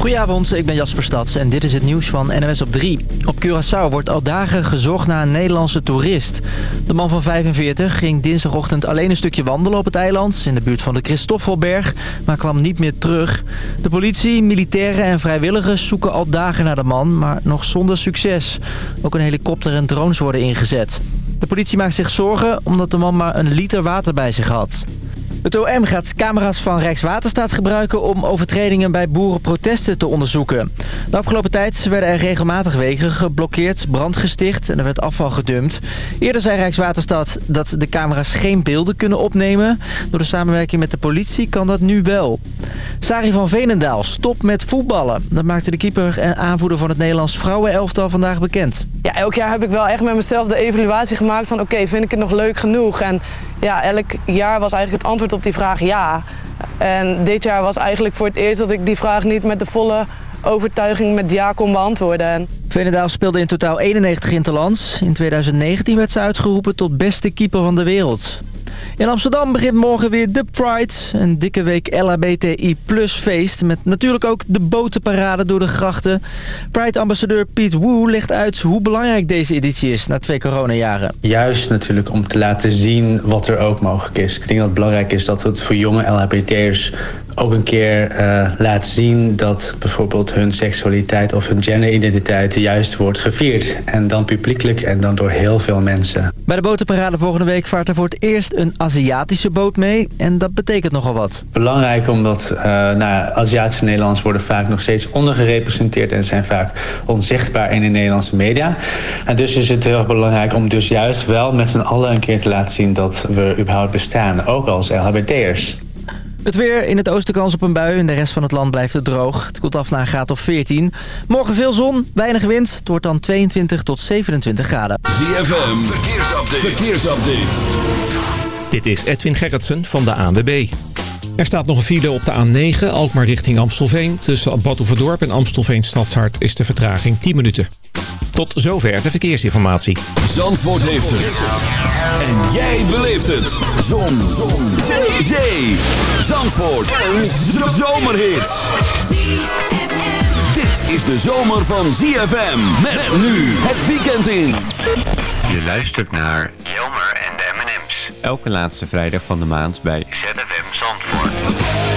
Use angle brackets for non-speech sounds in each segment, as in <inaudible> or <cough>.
Goedenavond, ik ben Jasper Stads en dit is het nieuws van NMS op 3. Op Curaçao wordt al dagen gezocht naar een Nederlandse toerist. De man van 45 ging dinsdagochtend alleen een stukje wandelen op het eiland... in de buurt van de Christoffelberg, maar kwam niet meer terug. De politie, militairen en vrijwilligers zoeken al dagen naar de man, maar nog zonder succes. Ook een helikopter en drones worden ingezet. De politie maakt zich zorgen omdat de man maar een liter water bij zich had. Het OM gaat camera's van Rijkswaterstaat gebruiken om overtredingen bij boerenprotesten te onderzoeken. De afgelopen tijd werden er regelmatig wegen geblokkeerd, brand gesticht en er werd afval gedumpt. Eerder zei Rijkswaterstaat dat de camera's geen beelden kunnen opnemen. Door de samenwerking met de politie kan dat nu wel. Sari van Veenendaal stopt met voetballen. Dat maakte de keeper en aanvoerder van het Nederlands vrouwenelftal vandaag bekend. Ja, elk jaar heb ik wel echt met mezelf de evaluatie gemaakt van oké, vind ik het nog leuk genoeg? En ja, elk jaar was eigenlijk het antwoord op die vraag ja. En dit jaar was eigenlijk voor het eerst dat ik die vraag niet met de volle overtuiging met ja kon beantwoorden. Veenendaal speelde in totaal 91 interlands. In 2019 werd ze uitgeroepen tot beste keeper van de wereld. In Amsterdam begint morgen weer de Pride. Een dikke week LHBTI plus feest. Met natuurlijk ook de botenparade door de grachten. Pride-ambassadeur Piet Woe legt uit hoe belangrijk deze editie is na twee coronajaren. Juist natuurlijk om te laten zien wat er ook mogelijk is. Ik denk dat het belangrijk is dat het voor jonge LHBT'ers ook een keer uh, laat zien dat bijvoorbeeld hun seksualiteit of hun genderidentiteit juist wordt gevierd. En dan publiekelijk en dan door heel veel mensen. Bij de botenparade volgende week vaart er voor het eerst een Aziatische boot mee. En dat betekent nogal wat. Belangrijk omdat uh, nou, Aziatische Nederlanders worden vaak nog steeds ondergerepresenteerd en zijn vaak onzichtbaar in de Nederlandse media. En dus is het heel erg belangrijk om dus juist wel met z'n allen een keer te laten zien dat we überhaupt bestaan. Ook als LHBT'ers. Het weer in het oosten kans op een bui. In de rest van het land blijft het droog. Het koelt af naar een graad of 14. Morgen veel zon, weinig wind. Het wordt dan 22 tot 27 graden. ZFM, verkeersupdate. verkeersupdate. Dit is Edwin Gerritsen van de ANWB. Er staat nog een file op de A9, Alkmaar richting Amstelveen. Tussen Badhoevedorp en Amstelveen Stadshart is de vertraging 10 minuten. Tot zover de verkeersinformatie. Zandvoort heeft het. En jij beleeft het. Zon. Zon. Zee. Zee. Zandvoort. Een zomerhit. Dit is de zomer van ZFM. Met nu het weekend in. Je luistert naar Jelmer. Elke laatste vrijdag van de maand bij ZFM Zandvoort.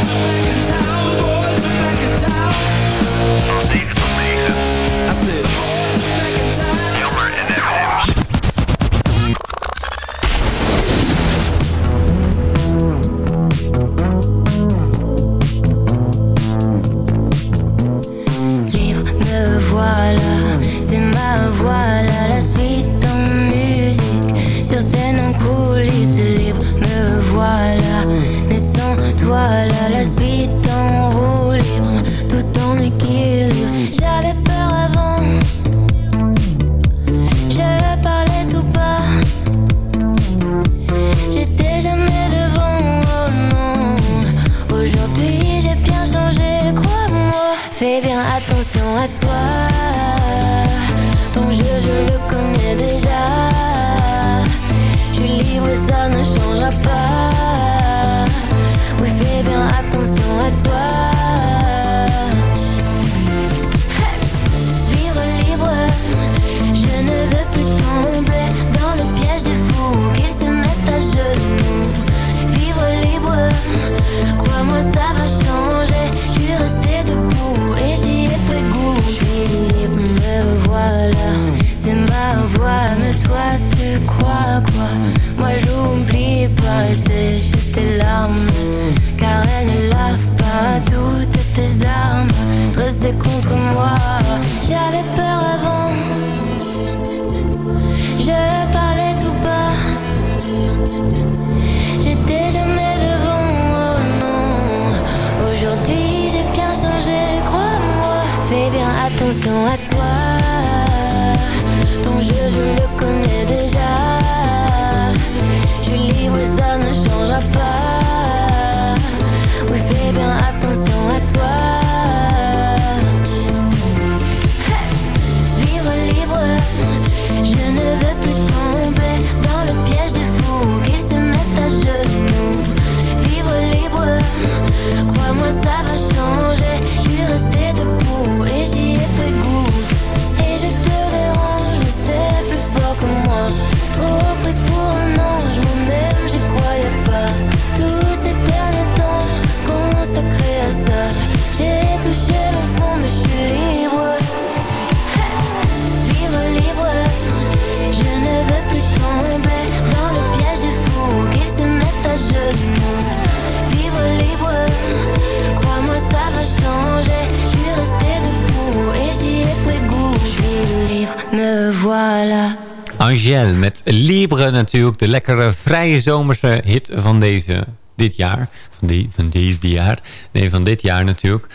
Libre natuurlijk. De lekkere vrije zomerse hit van deze, dit jaar. Van, die, van deze jaar. Nee, van dit jaar natuurlijk.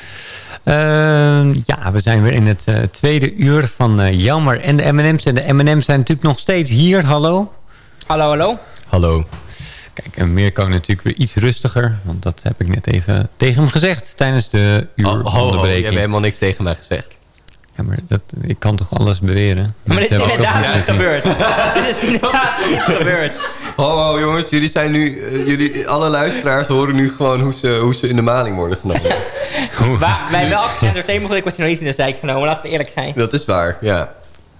Ehm, ja, we zijn weer in het eh, tweede uur van eh, Jammer en de M&M's. En de M&M's zijn natuurlijk nog steeds hier. Hallo? Hallo, hallo. Hallo. Kijk, en Mirko natuurlijk weer iets rustiger. Want dat heb ik net even tegen hem gezegd tijdens de uur Oh, je onderbreking. hebt helemaal niks tegen mij gezegd. Ja, maar dat, ik kan toch alles beweren? Maar dit is inderdaad niet gebeurd. <laughs> dit is inderdaad niet gebeurd. Ho, ho jongens, jullie zijn nu... eh, jullie, alle luisteraars horen nu gewoon hoe ze, hoe ze in de maling worden genomen. Waar, bij welk entertainment word je nog niet in de zijk genomen? Laten we eerlijk zijn. Dat is waar, ja.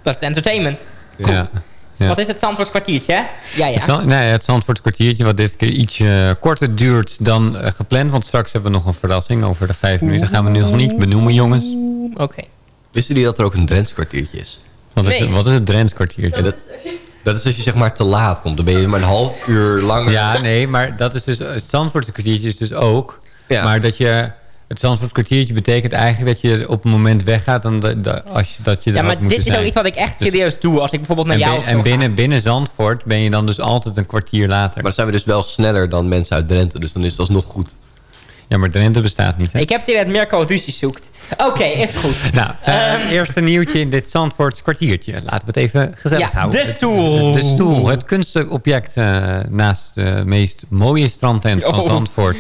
Dat is entertainment. Ja. Ja. Wat is het Zandvoort kwartiertje, hè? Ja, ja. Het, Zand- nee, het Zandvoort kwartiertje, wat dit keer iets eh, korter duurt dan eh, gepland. Want straks hebben we nog een verrassing over de vijf minuten. gaan we nu nog niet benoemen, jongens. Oké. Wisten jullie dat er ook een Drents kwartiertje is? Wat is, Nee. het- wat is het Drents kwartiertje? Dat, dat is als je zeg maar te laat komt. Dan ben je maar een half uur langer. Ja, nee, maar dat is dus, het Zandvoort kwartiertje is dus ook. Ja. Maar dat je, het Zandvoort kwartiertje betekent eigenlijk dat je op een moment weggaat. Dan de, de- als je, dat je Ja, maar dit is ook iets wat ik echt Dus- serieus doe. Als ik bijvoorbeeld naar En, jou en binnen, binnen Zandvoort ben je dan dus altijd een kwartier later. Maar dan zijn we dus wel sneller dan mensen uit Drenthe. Dus dan is het alsnog goed. Ja, maar Drenthe bestaat niet, hè? Ik heb het idee dat Mirko ruzie zoekt. Oké, is goed. <laughs> Nou, eh, eerste nieuwtje in dit Zandvoorts kwartiertje. Laten we het even gezellig Ja, houden. de stoel. De, de stoel, het kunstobject eh, naast de meest mooie strandtent van Oh. Zandvoort.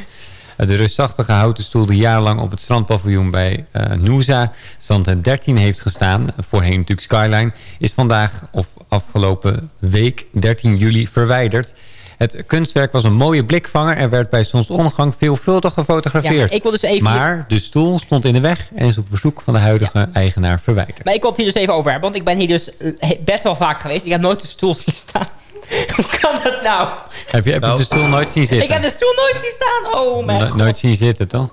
Eh, De reusachtige houten stoel die jarenlang op het strandpaviljoen bij Noosa, strandtent 13, heeft gestaan. Voorheen natuurlijk Skyline. Is vandaag of afgelopen week 13 juli verwijderd. Het kunstwerk was een mooie blikvanger en werd bij zonsondergang veelvuldig Ja, gefotografeerd. maar ik wil dus even... Maar de stoel stond in de weg en is op verzoek van de huidige eigenaar verwijderd. Maar ik wil het hier dus even over hebben. Want ik ben hier dus eh, best wel vaak geweest. Ik heb nooit de stoel <laughs> zien staan. Hoe kan dat nou? Heb je, heb je Nou, de stoel nooit zien Ik zitten? heb de stoel nooit zien staan. Oh mijn No- god. nooit zien zitten, toch?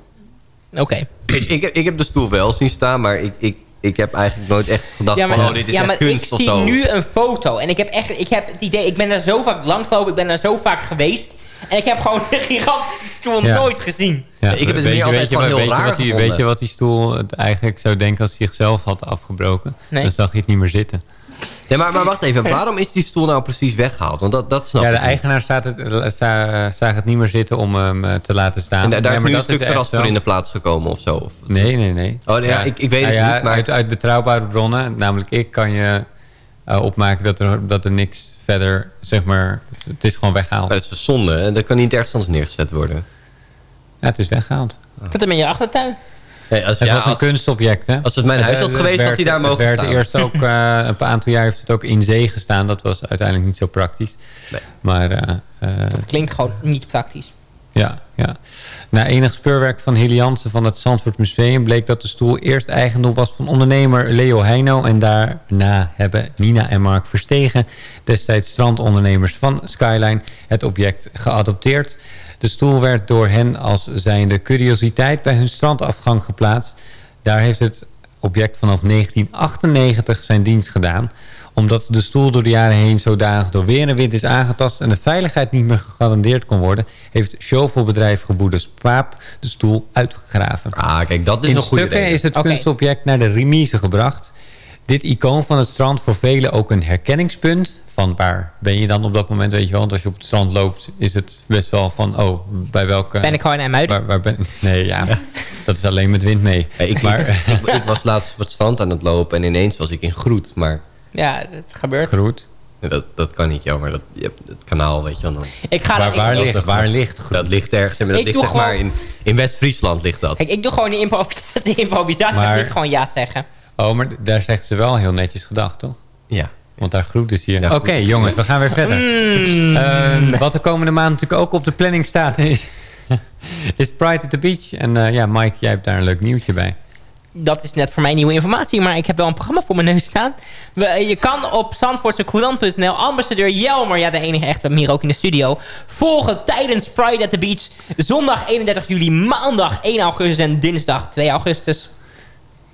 Oké. Ik, ik, heb- ik heb de stoel wel zien staan, maar ik, ik, ik heb eigenlijk nooit echt gedacht Ja, maar, van... Oh, dit is ja, echt maar kunst ik zie zo. nu een foto. En ik heb echt ik heb het idee... Ik ben daar zo vaak langsgelopen. Ik ben daar zo vaak geweest. En ik heb gewoon <laughs> de gigantische stoel Ja. nooit gezien. Ja, ik heb het weet meer je- altijd gewoon wat- heel weet je raar wat die, gevonden. Weet je wat die stoel het eigenlijk zou denken als hij zichzelf had afgebroken? Nee. Dan zag je het niet meer zitten. Nee, maar, maar wacht even, waarom is die stoel nou precies weggehaald? Want dat, dat snap ja, de ik niet. eigenaar staat het, za- zag het niet meer zitten om hem eh, te laten staan. En daar, daar Nee, is nu een stuk terras voor in de plaats gekomen of zo? Of, Nee, nee, nee. Oh, nee, ja, ik- ik weet het Nou ja, niet, maar- Uit, uit betrouwbare bronnen, namelijk ik, kan je eh, opmaken dat er, dat er niks verder, zeg maar... Het is gewoon weggehaald. Maar dat is zonde, hè? dat kan niet ergens anders neergezet worden. Ja, het is weggehaald. Zit hem in je achtertuin. Nee, als, Het ja, was een als, kunstobject, hè? als het mijn huis had geweest, had werd- hij daar mogen Het werd staan. eerst ook, <laughs> eh, een paar aantal jaar heeft het ook in zee gestaan. Dat was uiteindelijk niet zo praktisch. Nee. Maar eh, eh, Klinkt gewoon niet praktisch. ja, ja. Na enig speurwerk van Hilly Jansen van het Zandvoort Museum... bleek dat de stoel eerst eigendom was van ondernemer Leo Heino... en daarna hebben Nina en Mark Verstegen... destijds strandondernemers van Skyline het object geadopteerd. De stoel werd door hen als zijnde curiositeit bij hun strandafgang geplaatst. Daar heeft het object vanaf 1998 zijn dienst gedaan omdat de stoel door de jaren heen zodanig door weer en wind is aangetast... en de veiligheid niet meer gegarandeerd kon worden... heeft shovelbedrijf Gebroeders Paap de stoel uitgegraven. Ah, kijk, dat is In een goede stukken reden. is het kunstobject naar de remise gebracht. Dit icoon van het strand voor velen ook een herkenningspunt. Van waar ben je dan op dat moment, weet je wel? Want als je op het strand loopt, is het best wel van... oh, bij welke... Ben ik gewoon in Muiden? Waar, waar ben, nee, ja, <laughs> dat is alleen met wind mee. Hey, ik, maar, ik, ik, was laatst op het strand aan het lopen en ineens was ik in Groet. Maar Ja, dat gebeurt. Groet. dat, dat kan niet, joh. Maar dat, je hebt het kanaal, weet je wel. Dan, Ik ga Waar, ligt, waar ligt Groet? dat ligt ergens. Dat Ik ligt doe zeg maar gewoon- in, in West-Friesland ligt dat. Kijk, ik doe gewoon die improvisatie. De improvisatie Maar- maar... niet gewoon ja zeggen. Oh, maar daar zeggen ze wel heel netjes gedacht, toch? Ja. Want daar groet is hier. Ja, Oké, jongens, we gaan weer verder. Mm. Ehm, wat de komende maand natuurlijk ook op de planning staat is... <laughs> is Pride at the Beach. En eh, ja, Mike, jij hebt daar een leuk nieuwtje bij. Dat is net voor mij nieuwe informatie, maar ik heb wel een programma voor mijn neus staan. We- eh, je kan op zandvoortsecourant.nl ambassadeur Jelmer, ja de enige echt, we hebben hier ook in de studio, volgen tijdens Pride at the Beach. Zondag 31 juli, maandag 1 augustus en dinsdag 2 augustus.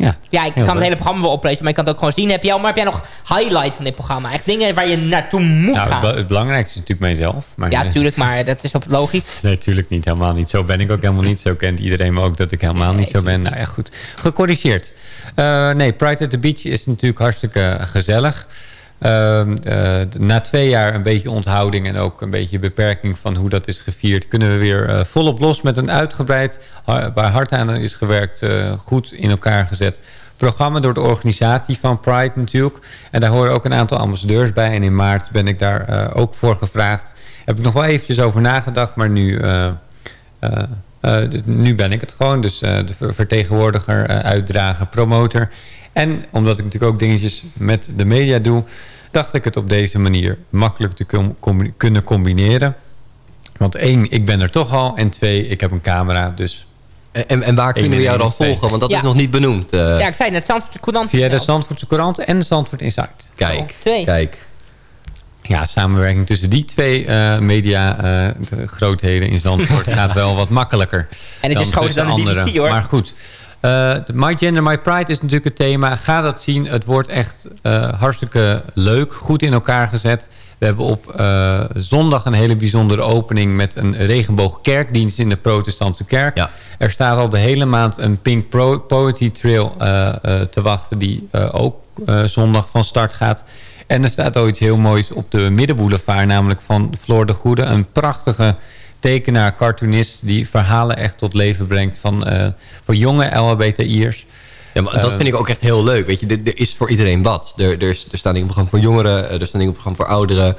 Ja, Ja, ik kan het hele programma wel oplezen, maar ik kan het ook gewoon zien. Heb jij, maar heb jij nog highlights van dit programma? Echt dingen waar je naartoe moet nou, gaan? het belangrijkste is natuurlijk mijzelf. Maar Ja, tuurlijk, maar dat is op logisch. <laughs> Nee, natuurlijk niet. Helemaal niet. Zo ben ik ook helemaal niet. Zo kent iedereen me ook dat ik helemaal niet zo ben. Nou ja, goed. Gecorrigeerd. Eh, nee, Pride at the Beach is natuurlijk hartstikke gezellig. Ehm, eh, na twee jaar een beetje onthouding en ook een beetje beperking van hoe dat is gevierd... kunnen we weer eh, volop los met een uitgebreid, waar hard aan is gewerkt, eh, goed in elkaar gezet programma door de organisatie van Pride natuurlijk. En daar horen ook een aantal ambassadeurs bij. En in maart ben ik daar ook voor gevraagd. Heb ik nog wel eventjes over nagedacht, maar nu... nu ben ik het gewoon. Dus de ver- vertegenwoordiger, uitdrager, promotor. En omdat ik natuurlijk ook dingetjes met de media doe... dacht ik het op deze manier makkelijk te com- kunnen combineren. Want één, ik ben er toch al. En twee, ik heb een camera. Dus En, en, waar kunnen we jou dan volgen? Want dat Ja. is nog niet benoemd. eh. Ja, ik zei net, Zandvoortse Courant. via de Zandvoortse Courant en de Zandvoort Insight. kijk, Twee. kijk. Ja, samenwerking tussen die twee eh, media eh, de grootheden in Zandvoort <laughs> gaat wel wat makkelijker. En het is groter dan de BBC, hoor. Maar goed, eh, My Gender, My Pride is natuurlijk het thema. Ga dat zien. Het wordt echt eh, hartstikke leuk, goed in elkaar gezet. We hebben op eh, zondag een hele bijzondere opening... met een regenboogkerkdienst in de protestantse kerk. Ja. Er staat al de hele maand een Pink Pro Poetry Trail te wachten... die ook zondag van start gaat. En er staat ook iets heel moois op de Middenboulevard... namelijk van Floor de Goede. Een prachtige tekenaar, cartoonist... die verhalen echt tot leven brengt van, eh, voor jonge LHBTI'ers. Ja, maar dat Eh, vind ik ook echt heel leuk. Weet je, er, is voor iedereen wat. Er, er, is, er staan dingen op programma voor jongeren. eh, Er staan dingen op programma voor ouderen.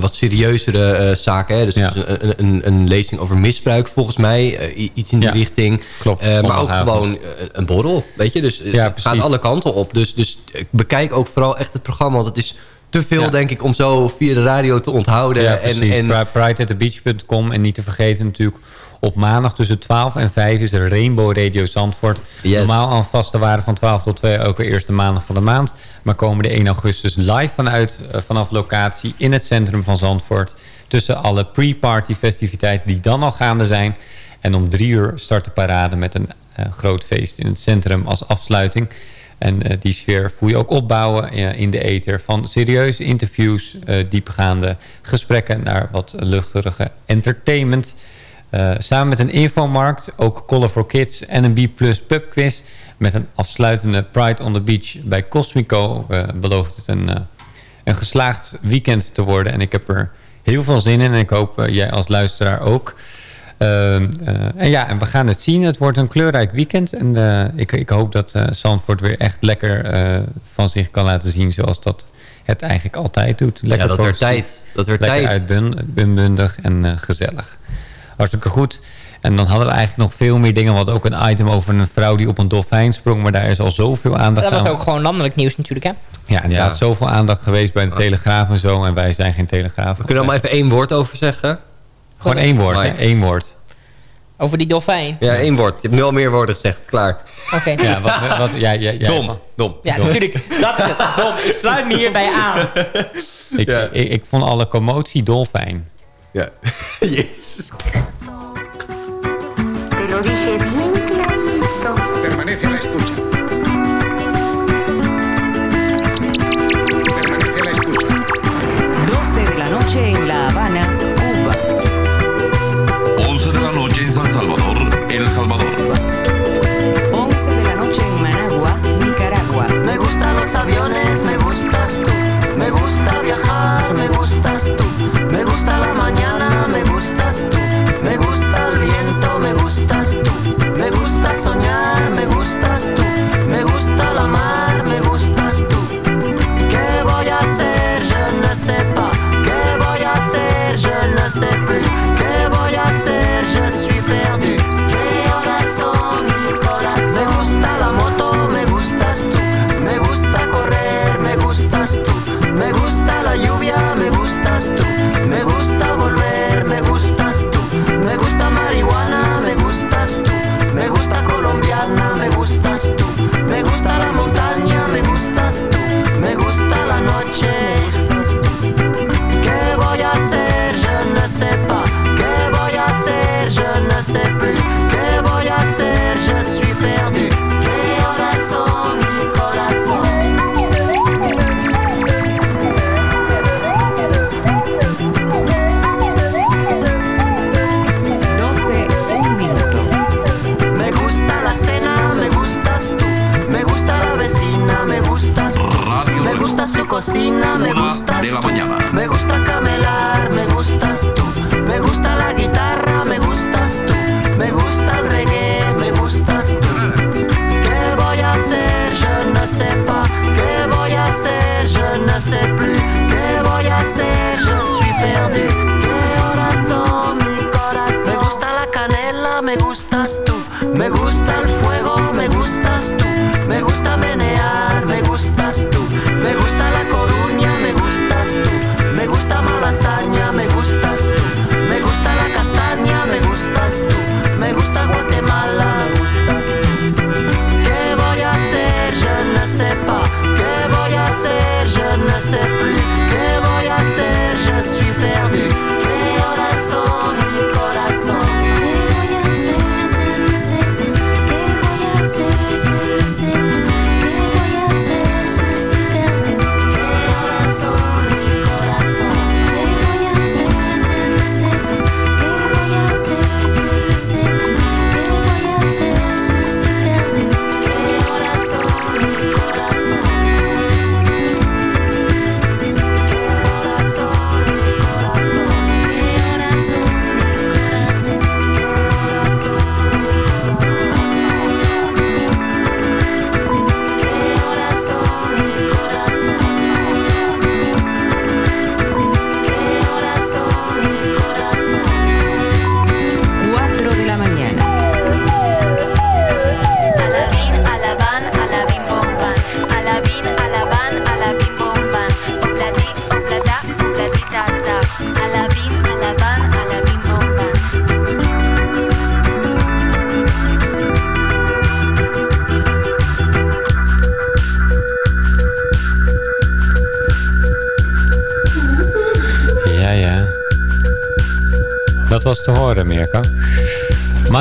wat serieuzere eh, zaken. Hè? Dus, Ja. een, een, een, lezing over misbruik volgens mij. iets in die Ja, richting. klopt. Maar ook gewoon een borrel. Weet je, dus Ja, het gaat alle kanten op. Dus, dus ik bekijk ook vooral echt het programma. Want het is te veel, Ja. denk ik, om zo via de radio te onthouden. Ja, en, precies. en, Pri- Prideatthebeach.com. En niet te vergeten natuurlijk... op maandag tussen 12 en 5 is er Rainbow Radio Zandvoort. Yes. Normaal al vaste waarde van 12 tot 2 elke eerste maandag van de maand. Maar komen de 1 augustus live vanuit, eh, vanaf locatie in het centrum van Zandvoort. Tussen alle pre-party festiviteiten die dan al gaande zijn. En om drie uur start de parade met een eh, groot feest in het centrum als afsluiting. En eh, die sfeer voel je ook opbouwen in de ether. Van serieuze interviews, eh, diepgaande gesprekken naar wat luchtige entertainment. Eh, samen met een infomarkt, ook Color for Kids en een B-Plus pubquiz. Met een afsluitende Pride on the Beach bij Cosmico belooft het een, een geslaagd weekend te worden. En ik heb er heel veel zin in en ik hoop jij als luisteraar ook. Ehm, eh, en ja, en we gaan het zien. Het wordt een kleurrijk weekend. En eh, ik, ik hoop dat eh Zandvoort weer echt lekker eh, van zich kan laten zien... zoals dat het eigenlijk altijd doet. Lekker ja, dat werd tijd. Dat werd Lekker tijd. uitbundig en eh, gezellig. Hartstikke goed. En dan hadden we eigenlijk nog veel meer dingen. We hadden ook een item over een vrouw die op een dolfijn sprong. Maar daar is al zoveel aandacht Dat was aan. ook gewoon landelijk nieuws natuurlijk, hè? Ja, inderdaad. Ja. Zoveel aandacht geweest bij de Telegraaf en zo. En wij zijn geen Telegraaf. We kunnen er maar even één woord over zeggen. Gewoon één woord, hè? Eén woord. Over die dolfijn. Ja, één woord. Je hebt nu al meer woorden gezegd. Klaar. Oké. Ja, wat, wat, ja, ja, ja, Dom. Dom. Ja, Dom. natuurlijk. Dat is het. Dom. Ik sluit me hierbij aan. Ik, Ja. ik, ik vond alle commotie dolfijn. Ja. <laughs> Jezus. El Salvador. 11 de la noche en Managua, Nicaragua. Me gustan los aviones, me gustas tú. Me gusta viajar,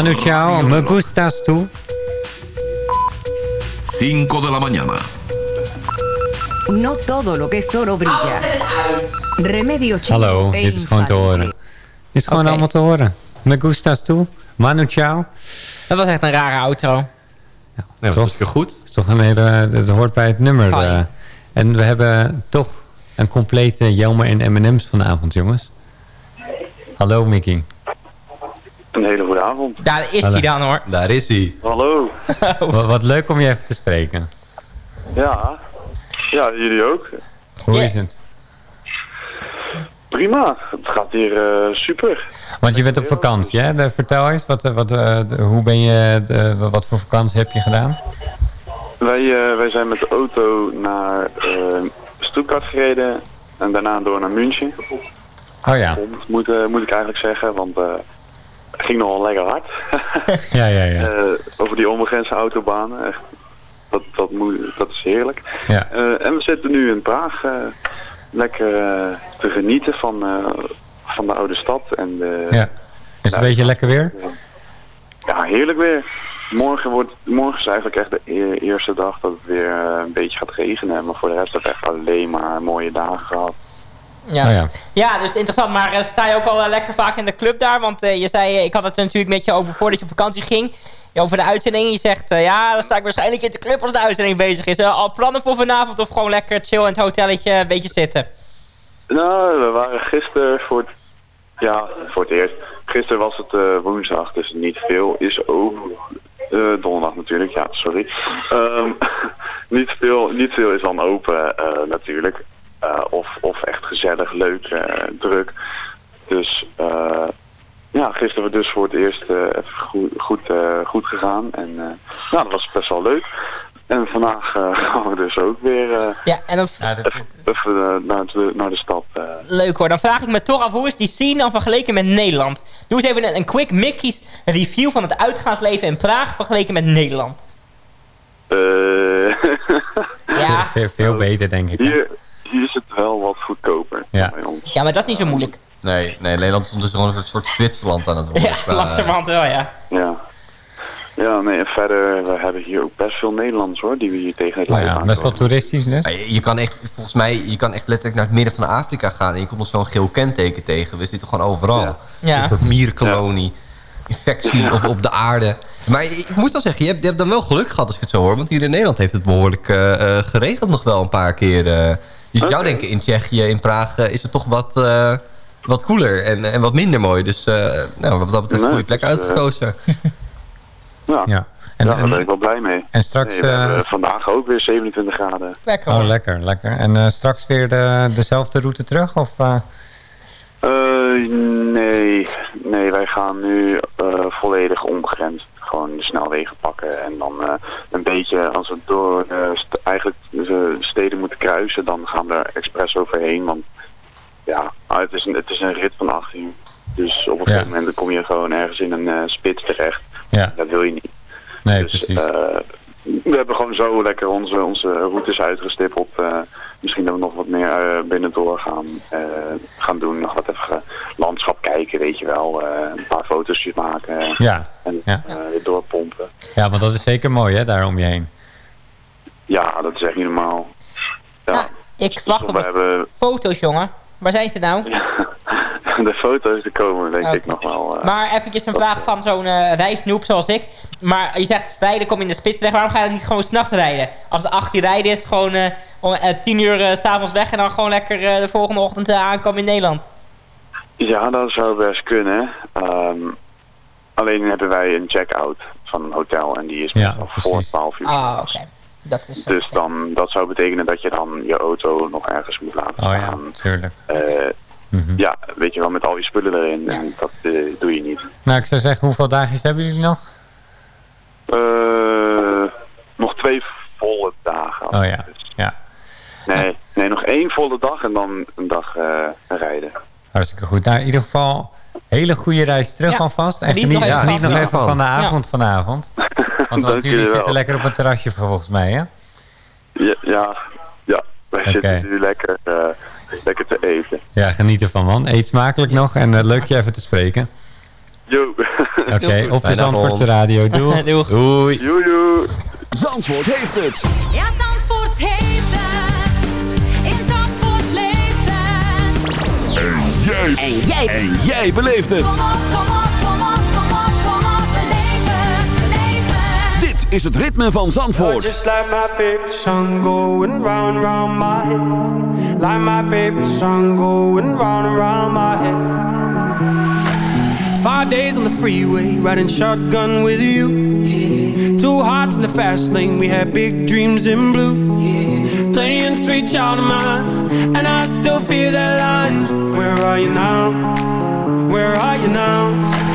Manu Chao, me gustas tu. 5 de la mañana. No todo lo que es oro brilla. Remedio chino Hallo, dit is gewoon te horen. Dit is gewoon allemaal te horen. Me gustas tu. Manu Chao. Dat was echt een rare outro. Nee, dat was goed. Dat is toch een hele... Dat hoort bij het nummer. Eh. en we hebben toch een complete Jelmer en M&M's vanavond, jongens. Hallo, Mickey. Een hele goede avond. Daar is hij dan hoor. Daar is hij. Hallo. <laughs> Wat, wat leuk om je even te spreken. Ja. Ja, jullie ook. Hoe is het? Prima. Het gaat hier eh, super. Want je bent op vakantie, hè? De- vertel eens, wat, wat, eh, de- hoe ben je, de- wat voor vakantie heb je gedaan? Wij, eh, wij zijn met de auto naar eh Stuttgart gereden. En daarna door naar München. Oh ja, moet, moet ik eigenlijk zeggen. Want eh, ging nogal lekker hard. <laughs> ja, ja, ja. Eh, over die onbegrensde autobanen. Echt, dat, dat, moet, dat is heerlijk. ja. Eh, en we zitten nu in Praag. eh, lekker te genieten van, van de oude stad. En de, ja. Is het een beetje lekker weer? Ja, heerlijk weer. Morgen, wordt, morgen is eigenlijk echt de e- eerste dag dat het weer een beetje gaat regenen. Maar voor de rest heb ik echt alleen maar mooie dagen gehad. Ja. Oh ja. Ja, dus interessant. Maar eh, sta je ook al eh, lekker vaak in de club daar? Want eh, je zei, ik had het natuurlijk met je over voordat je op vakantie ging. Ja, over de uitzending. Je zegt, eh, ja, dan sta ik waarschijnlijk in de club als de uitzending bezig is. Eh, al plannen voor vanavond of gewoon lekker chill in het hotelletje een beetje zitten? Nou, we waren gisteren voor het, ja, voor het eerst. Gisteren was het eh, woensdag, dus niet veel is over. eh, donderdag natuurlijk, ja, sorry. Ehm, <laughs> niet, veel, niet veel is dan open eh, natuurlijk. Eh, of, of echt gezellig, leuk, eh, druk. Dus eh, ja, gisteren we dus voor het eerst eh, even goed, goed, eh, goed gegaan. En eh, ja, dat was best wel leuk. En vandaag eh, <laughs> gaan we dus ook weer eh, Ja, en dan even, even naar, de, naar de stad. eh. leuk hoor. Dan vraag ik me toch af, hoe is die scene dan vergeleken met Nederland? Doe eens even een, een quick Mickey's review van het uitgaansleven in Praag vergeleken met Nederland. Eh, <laughs> Ja, Veel, veel beter, denk ik. hier, hier is het wel wat goedkoper Ja. bij ons. ja maar dat is niet zo moeilijk. Nee, nee, Nederland is ondertussen gewoon een soort Zwitserland aan het worden. Ja, langzamerhand wel, ja. Ja. Ja, nee, en verder, we hebben hier ook best veel Nederlanders hoor, die we hier tegen het Nou lijf ja, best wel toeristisch dus. Ja, je, je kan echt, volgens mij, je kan echt letterlijk naar het midden van Afrika gaan en je komt nog zo'n geel kenteken tegen. We zitten gewoon overal. Ja. Ja. Een soort mierenkolonie. Infectie op, op de aarde. Maar ik, ik moet wel zeggen, je hebt, je hebt dan wel geluk gehad als ik het zo hoor. Want hier in Nederland heeft het behoorlijk eh, eh, geregeld nog wel een paar keer. Je zou denken in Tsjechië, in Praag, eh, is het toch wat, eh, wat cooler en, en wat minder mooi. Dus eh, nou, wat dat betreft een goede plek uitgekozen. <laughs> Ja, Ja. en, En, daar en- ben ik wel blij mee. en straks, Nee, eh, vandaag ook weer 27 graden. Lekker Oh, lekker, lekker. En eh, straks weer de, dezelfde route terug? Of, eh, Eh, nee, nee, wij gaan nu eh, volledig onbegrensd. Gewoon de snelwegen pakken en dan eh, een beetje, als we door st- eigenlijk de steden moeten kruisen, dan gaan we er expres overheen. Want ja, ah, het is een, het is een rit van 18 uur. Dus op een gegeven moment dan kom je gewoon ergens in een eh, spits terecht. Ja. Dat wil je niet. nee, Dus precies. we hebben gewoon zo lekker onze, onze routes uitgestippeld. Misschien dat we nog wat meer eh, binnendoor gaan, eh, gaan doen. Nog wat even landschap kijken, weet je wel. Eh, een paar foto's maken ja. en Ja. eh, weer doorpompen. ja, want dat is zeker mooi, hè, daar om je heen. Ja, dat is echt niet normaal. Ja, Nou, ik wacht op we de hebben foto's, jongen. Waar zijn ze nou? <laughs> de foto's te komen, denk ik nog wel. eh. Maar eventjes een vraag van zo'n reisnoep zoals ik. Maar je zegt rijden kom je in de spits terecht. Waarom ga je dan niet gewoon s'nachts rijden? Als het 8 uur rijden is, gewoon eh, om eh, 10 uur s s'avonds weg... en dan gewoon lekker de volgende ochtend aankomen in Nederland. Ja, dat zou best kunnen. Ehm, alleen hebben wij een check-out van een hotel en die is Ja, meestal voor precies. 12 uur. Ah, oké. Dat is... Dus dan, dat zou betekenen dat je dan je auto nog ergens moet laten Oh ja, staan. tuurlijk. Mhm. ja, weet je wel, met al je spullen erin. En dat eh, doe je niet. Nou, ik zou zeggen, hoeveel dagen hebben jullie nog? Eh, nog twee volle dagen. Oh ja, ja. Nee, nee, nog één volle dag en dan een dag eh, rijden. Hartstikke goed. Nou, in ieder geval, hele goede reis terug Ja. alvast. En Geniet nog even geniet nog even van de avond vanavond. <laughs> Want, want jullie zitten lekker op een terrasje volgens mij, hè? Ja, ja, ja wij zitten nu lekker, eh, lekker te eten. Ja, geniet ervan, man. Eet smakelijk nog en eh, leuk je even te spreken. Yo. Oké, op de Zandvoortse radio. <laughs> Doei. Doeg. Doei. Zandvoort heeft het. Ja, Zandvoort heeft het. In Zandvoort leeft het. En jij. En jij. En jij beleeft het. Kom op, kom op, Dit is het ritme van Zandvoort. Just like my favorite song going round round my head. Like my favorite song going round round my head. Five days on the freeway, riding shotgun with you. Two hearts in the fast lane, we had big dreams in blue. Playing sweet child of mine, and I still feel that line. Where are you now? Where are you now?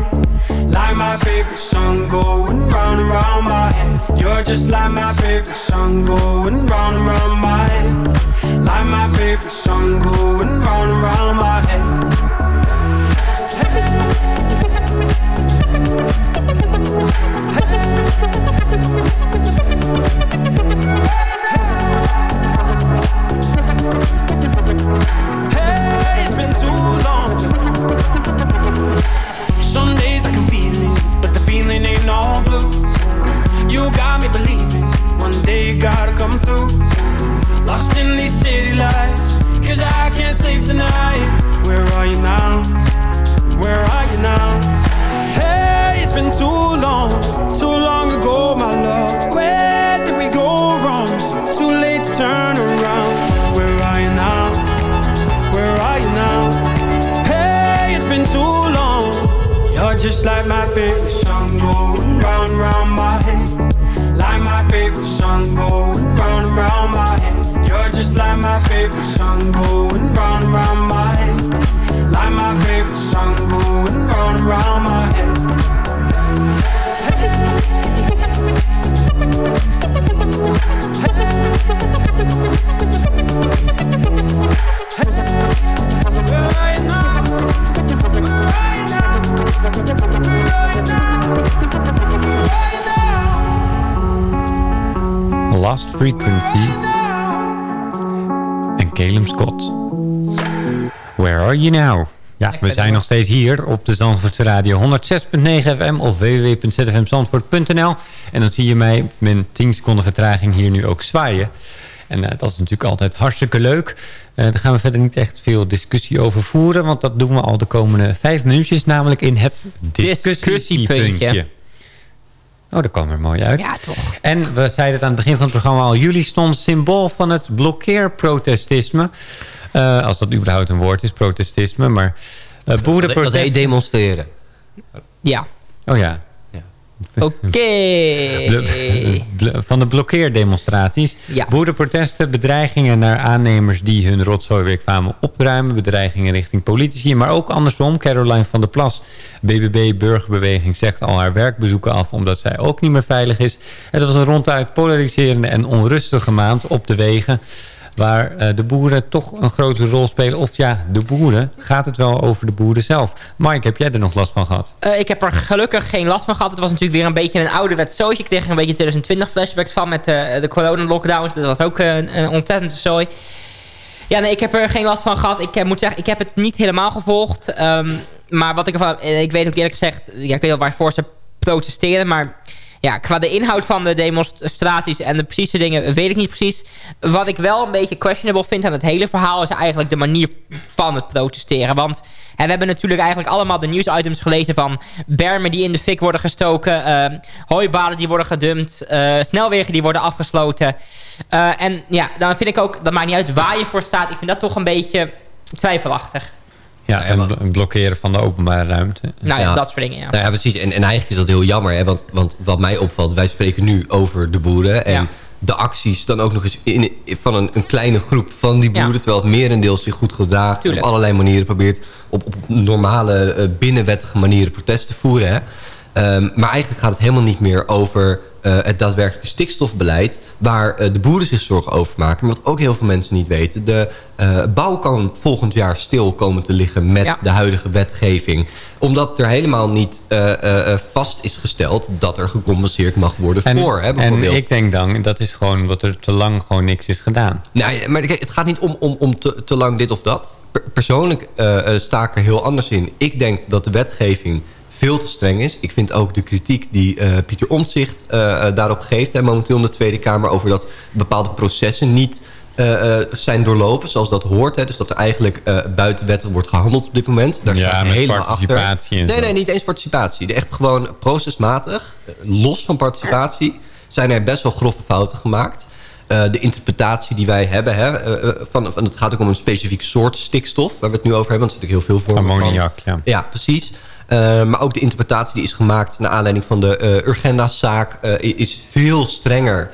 Like my favorite song going round and round my head. You're just like my favorite song going round and round my head. Like my favorite song going round and round my head. Hey, it's been too long. Some days ain't all blue. You got me believing one day you gotta come through. Favorite song going round my head. Like my favorite song going round my head. Are Caleb Scott. Where are you now? Ja, we zijn nog steeds hier op de Zandvoortse Radio 106.9 FM of www.zfmzandvoort.nl. En dan zie je mij met 10 seconden vertraging hier nu ook zwaaien. En eh, dat is natuurlijk altijd hartstikke leuk. Eh, daar gaan we verder niet echt veel discussie over voeren. Want dat doen we al de komende vijf minuutjes. Namelijk in het discussiepuntje. Oh, dat kwam er mooi uit. Ja, toch. En we zeiden het aan het begin van het programma al. Jullie stond symbool van het blokkeerprotestisme. Eh, als dat überhaupt een woord is, protestisme. Maar uh, Dat heet boerenprotest... demonstreren. Ja. Oh ja. Oké. Van de blokkeerdemonstraties. Ja. Boerenprotesten, bedreigingen naar aannemers die hun rotzooi weer kwamen opruimen. Bedreigingen richting politici. Maar ook andersom. Caroline van der Plas, BBB Burgerbeweging, zegt al haar werkbezoeken af omdat zij ook niet meer veilig is. Het was een ronduit polariserende en onrustige maand op de wegen. Waar eh, de boeren toch een grotere rol spelen. Of ja, de boeren. Gaat het wel over de boeren zelf? Mike, heb jij er nog last van gehad? Eh, ik heb er gelukkig geen last van gehad. Het was natuurlijk weer een beetje een ouderwets zootje. Ik kreeg een beetje 2020 flashbacks van met eh, de corona-lockdowns. Dat was ook een, een ontzettende zooi. Ja, nee, ik heb er geen last van gehad. Ik moet zeggen, ik heb het niet helemaal gevolgd. Ehm, maar wat ik ervan... Ik weet ook eerlijk gezegd... Ja, ik weet wel waarvoor ze protesteren, maar... Ja, qua de inhoud van de demonstraties en de precieze dingen weet ik niet precies. Wat ik wel een beetje questionable vind aan het hele verhaal... is eigenlijk de manier van het protesteren. Want we hebben natuurlijk eigenlijk allemaal de nieuwsitems gelezen van... bermen die in de fik worden gestoken... eh, hooibaden die worden gedumpt... eh, snelwegen die worden afgesloten. Eh, en ja, dan vind ik ook... dat maakt niet uit waar je voor staat. Ik vind dat toch een beetje twijfelachtig. Ja, en bl- blokkeren van de openbare ruimte. Nou ja, dat soort dingen, ja. Nou ja, precies. En, en eigenlijk is dat heel jammer. Hè? Want, want wat mij opvalt, wij spreken nu over de boeren. En Ja. de acties dan ook nog eens in, van een, een kleine groep van die boeren. Ja. Terwijl het merendeel zich goed gedraagt. Op allerlei manieren probeert op, op normale eh, binnenwettige manieren protest te voeren. Hè? Ehm, maar eigenlijk gaat het helemaal niet meer over eh, het daadwerkelijke stikstofbeleid... waar eh, de boeren zich zorgen over maken. Maar wat ook heel veel mensen niet weten... de eh, bouw kan volgend jaar stil komen te liggen met Ja. de huidige wetgeving. Omdat er helemaal niet vast is gesteld... dat er gecompenseerd mag worden En, voor, hè, en ik denk dan, dat is gewoon omdat er te lang gewoon niks is gedaan. Nou, maar kijk, het gaat niet om, om, om te, te lang dit of dat. Per- persoonlijk sta ik er heel anders in. Ik denk dat de wetgeving veel te streng is. Ik vind ook de kritiek die eh, Pieter Omtzigt eh, eh, daarop geeft... Hè, momenteel in de Tweede Kamer... over dat bepaalde processen niet zijn doorlopen zoals dat hoort. Hè. Dus dat er eigenlijk eh buitenwettig wordt gehandeld op dit moment. Daar Ja, met helemaal achter. participatie en Nee, nee, niet eens participatie. De echt gewoon procesmatig, los van participatie... zijn er best wel grove fouten gemaakt... De interpretatie die wij hebben. Hè, van, van, het gaat ook om een specifiek soort stikstof. Waar we het nu over hebben. Want er zit ook heel veel vormen Ammoniak, ja. Ja, precies. Eh, maar ook de interpretatie die is gemaakt... naar aanleiding van de eh Urgenda-zaak... eh, is veel strenger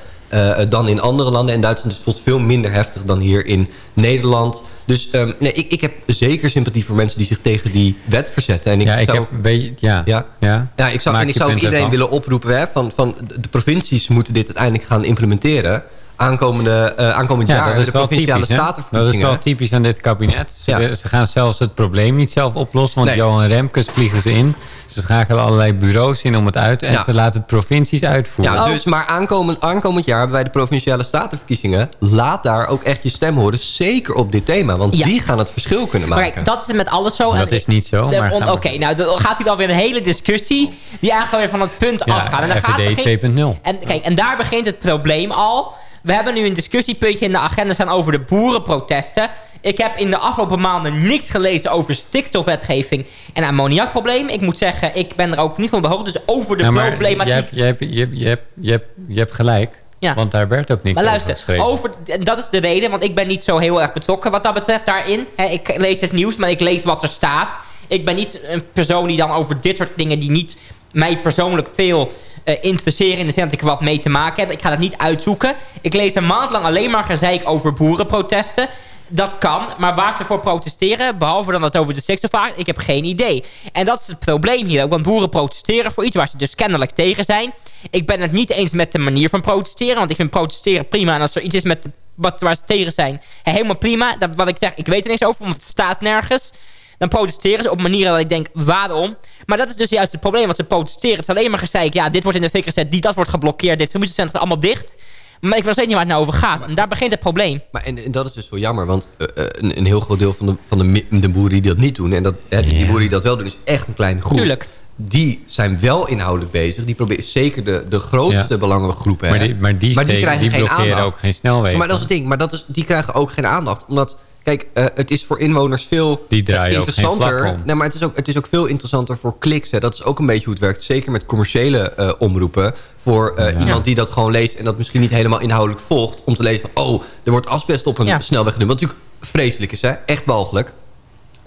dan in andere landen. En Duitsland is bijvoorbeeld veel minder heftig dan hier in Nederland. Dus ehm, nee, ik, ik heb zeker sympathie voor mensen die zich tegen die wet verzetten. En ik ja, ik zou heb een beetje... Ja, Ja. ja. ja, ik zou, en ik zou ook iedereen willen oproepen... Hè, van, van de provincies moeten dit uiteindelijk gaan implementeren... aankomende, eh, aankomend jaar Ja, de wel provinciale typisch. hè? Dat is statenverkiezingen. wel typisch aan dit kabinet. Ze, Ja. ze gaan zelfs het probleem niet zelf oplossen. Want Nee. Johan Remkes vliegen ze in. Ze schakelen allerlei bureaus in om het uit. En Ja. ze laten het provincies uitvoeren. Ja, dus, maar aankomend, aankomend jaar hebben wij de provinciale statenverkiezingen. Laat daar ook echt je stem horen. Zeker op dit thema. Want Ja. die gaan het verschil kunnen Maar maken. kijk, dat is het met alles zo. Dat En is niet zo, Oké, nou dan gaat hij alweer een hele discussie... die eigenlijk weer van het punt Ja, afgaat. En, dan gaat FVD begin- 2.0. En, kijk, en daar begint het probleem al. We hebben nu een discussiepuntje in de agenda staan over de boerenprotesten. Ik heb in de afgelopen maanden niks gelezen over stikstofwetgeving en ammoniakprobleem. Ik moet zeggen, ik ben er ook niet van hoogte. Dus over de Ja, problematiek... je hebt, je, hebt, je, hebt, je, hebt, je, hebt, je hebt gelijk. Ja. Want daar werd ook niks Maar over luister, geschreven. over, dat is de reden, want ik ben niet zo heel erg betrokken wat dat betreft daarin. Ik lees het nieuws, maar ik lees wat er staat. Ik ben niet een persoon die dan over dit soort dingen die niet mij persoonlijk veel eh, interesseren... in de zin dat ik er wat mee te maken heb. Ik ga dat niet uitzoeken. Ik lees een maand lang alleen maar gezeik over boerenprotesten. Dat kan, maar waar ze voor protesteren... behalve dan dat over de stikstofvaart, ik heb geen idee. En dat is het probleem hier ook, want boeren protesteren voor iets... waar ze dus kennelijk tegen zijn. Ik ben het niet eens met de manier van protesteren... want ik vind protesteren prima. En als er iets is met wat, waar ze tegen zijn, helemaal prima. Dat, wat ik zeg, ik weet er niks over, want het staat nergens. Dan protesteren ze op manieren dat ik denk, waarom? Maar dat is dus juist het probleem, want ze protesteren. Het is alleen maar gezeik, ja, dit wordt in de fik gezet, die, dat wordt geblokkeerd, dit is allemaal dicht. Maar ik weet nog steeds niet waar het nou over gaat. En daar begint het probleem. Maar en, en dat is dus wel jammer, want eh, eh, een, een heel groot deel van de, van de, boeren die dat niet doen... en dat, hè, die boeren die dat wel doen, is echt een kleine groep. Tuurlijk. Die zijn wel inhoudelijk bezig. Die proberen zeker de, de grootste Ja. belangengroepen. Maar die- maar die steken- die blokkeren aandacht. ook geen snelwegen. Maar dat is het ding. Maar dat is, die krijgen ook geen aandacht. Omdat, kijk, eh, het is voor inwoners veel Die draaien ook geen interessanter. Nee, maar het is, ook, het is ook veel interessanter voor kliks. Hè. Dat is ook een beetje hoe het werkt. Zeker met commerciële eh, omroepen. Voor eh, iemand die dat gewoon leest en dat misschien niet helemaal inhoudelijk volgt. Om te lezen van, oh, er wordt asbest op een Ja. snelweg genoemd. Wat natuurlijk vreselijk is, hè. Echt walgelijk.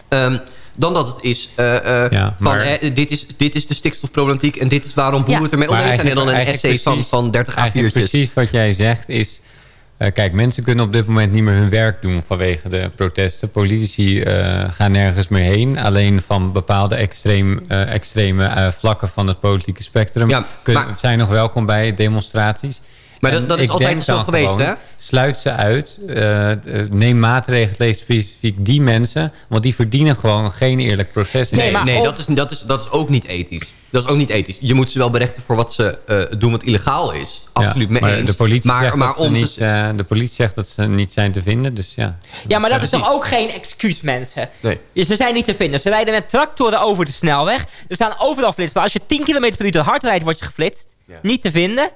Ehm, dan dat het is eh, eh, Ja, van maar- eh, dit, is, dit is de stikstofproblematiek en dit is waarom boeren Ja. het ermee oneens zijn. En dan een essay van, van 30 Eigenlijk A4'tjes. precies wat jij zegt is... eh, kijk, mensen kunnen op dit moment niet meer hun werk doen vanwege de protesten. Politici eh, gaan nergens meer heen. Alleen van bepaalde extreem, eh, extreme vlakken van het politieke spectrum... Ja, kun- maar- zijn nog welkom bij demonstraties. Maar dat- dat is altijd zo geweest, gewoon, hè? Sluit ze uit. eh, eh, neem maatregelen tegen specifiek die mensen. Want die verdienen gewoon geen eerlijk proces. Nee, maar nee dat, is, dat, is, dat is ook niet ethisch. Dat is ook niet ethisch. Je moet ze wel berechten voor wat ze eh, doen wat illegaal is. Absoluut Ja, mee maar eens. De politie, maar, zegt maar dat ze om niet, te, de politie zegt dat ze niet zijn te vinden. Dus ja. Ja, maar dat Ja, is toch ook geen excuus, mensen? Nee. Dus ze zijn niet te vinden. Ze rijden met tractoren over de snelweg. Er staan overal flitsen. Als je 10 km per uur te hard rijdt, word je geflitst. Ja. Niet te vinden.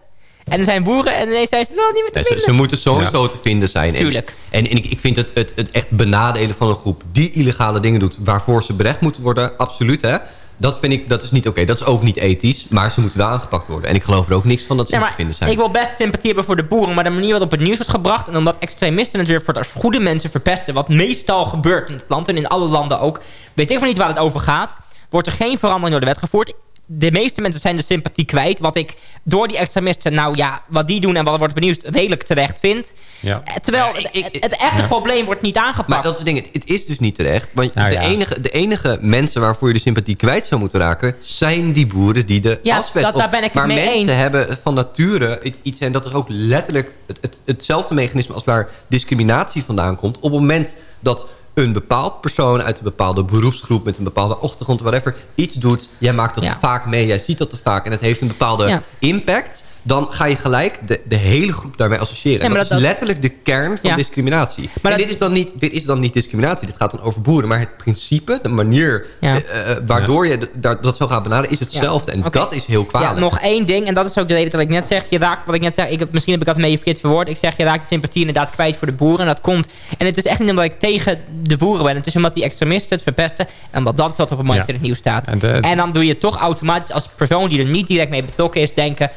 En er zijn boeren en ineens zijn ze wel niet meer te Ja, ze, vinden. ze moeten sowieso te vinden zijn. En, Tuurlijk. En, en ik, ik vind het, het, het echt benadelen van een groep die illegale dingen doet... waarvoor ze berecht moeten worden, absoluut hè. Dat vind ik, dat is niet oké. Dat is ook niet ethisch, maar ze moeten wel aangepakt worden. En ik geloof er ook niks van dat ze Ja, te vinden zijn. ik wil best sympathie hebben voor de boeren, maar de manier waarop het nieuws wordt gebracht... en omdat extremisten het weer voor als goede mensen verpesten... wat meestal gebeurt in het land en in alle landen ook... weet ik van niet waar het over gaat... wordt er geen verandering door de wet gevoerd. De meeste mensen zijn de sympathie kwijt. Wat ik door die extremisten, nou ja, wat die doen en wat wordt benieuwd... redelijk terecht vind. Ja. Eh, Terwijl het, het, het echte probleem wordt niet aangepakt. Maar dat is het ding, het, het is dus niet terecht. Want Nou de, ja. enige, de enige mensen waarvoor je de sympathie kwijt zou moeten raken... zijn die boeren die de Ja, asbest dat- op- daar ben ik Maar mee mensen eens. hebben van nature iets... en dat is ook letterlijk het, het, hetzelfde mechanisme... als waar discriminatie vandaan komt. Op het moment dat een bepaald persoon uit een bepaalde beroepsgroep... met een bepaalde achtergrond, whatever, iets doet... jij maakt dat Ja. te vaak mee, jij ziet dat te vaak... en het heeft een bepaalde Ja. impact... dan ga je gelijk de, de hele groep daarmee associëren. Ja, en maar dat, dat- is letterlijk de kern van Ja. discriminatie. Maar en dit is, dan niet, dit is dan niet discriminatie, dit gaat dan over boeren. Maar het principe, de manier Ja. eh, eh, waardoor je dat zo gaat benaderen... is hetzelfde. En dat is heel kwalijk. Ja, nog één ding. En dat is ook de reden dat ik net zeg. Je raakt, wat ik net zeg, ik, heb- misschien heb ik dat mee verkeerd verwoord. Ik zeg, je raakt de sympathie inderdaad kwijt voor de boeren. En dat komt. En het is echt niet omdat ik tegen de boeren ben. Het is omdat die extremisten het verpesten. En omdat dat is wat op het moment Ja. in het nieuws staat. En de- en dan doe je toch automatisch als persoon die er niet direct mee betrokken is, denken...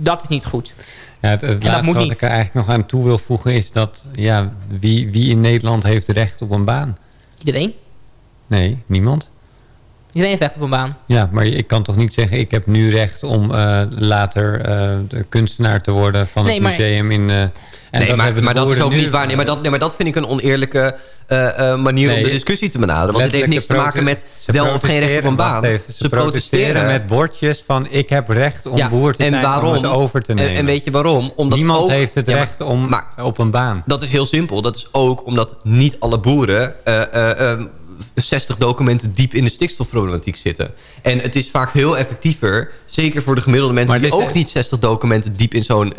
Dat is niet goed. Ja, het, laatste wat niet. ik er eigenlijk nog aan toe wil voegen is dat... Ja, wie, wie in Nederland heeft recht op een baan? Iedereen? Nee, niemand. Iedereen heeft recht op een baan. Ja, maar ik kan toch niet zeggen... ik heb nu recht om eh, later eh, de kunstenaar te worden van Nee, het maar- museum in... eh, en nee, maar, maar dat is ook niet waar. Nee, maar, dat, nee, maar dat vind ik een oneerlijke eh, eh, manier om de discussie te benaderen. Want het heeft niks te maken met wel of geen recht op een baan. even, ze, protesteren met bordjes van... ik heb recht om Ja, boer te en zijn waarom? om het over te En- nemen. En, weet je waarom? Omdat Niemand ook- heeft het Ja, maar- recht om maar- op een baan. Dat is heel simpel. Dat is ook omdat niet alle boeren eh, eh, 60 documenten diep in de stikstofproblematiek zitten. En het is vaak veel effectiever, zeker voor de gemiddelde mensen... Maar die ook niet 60 documenten diep in zo'n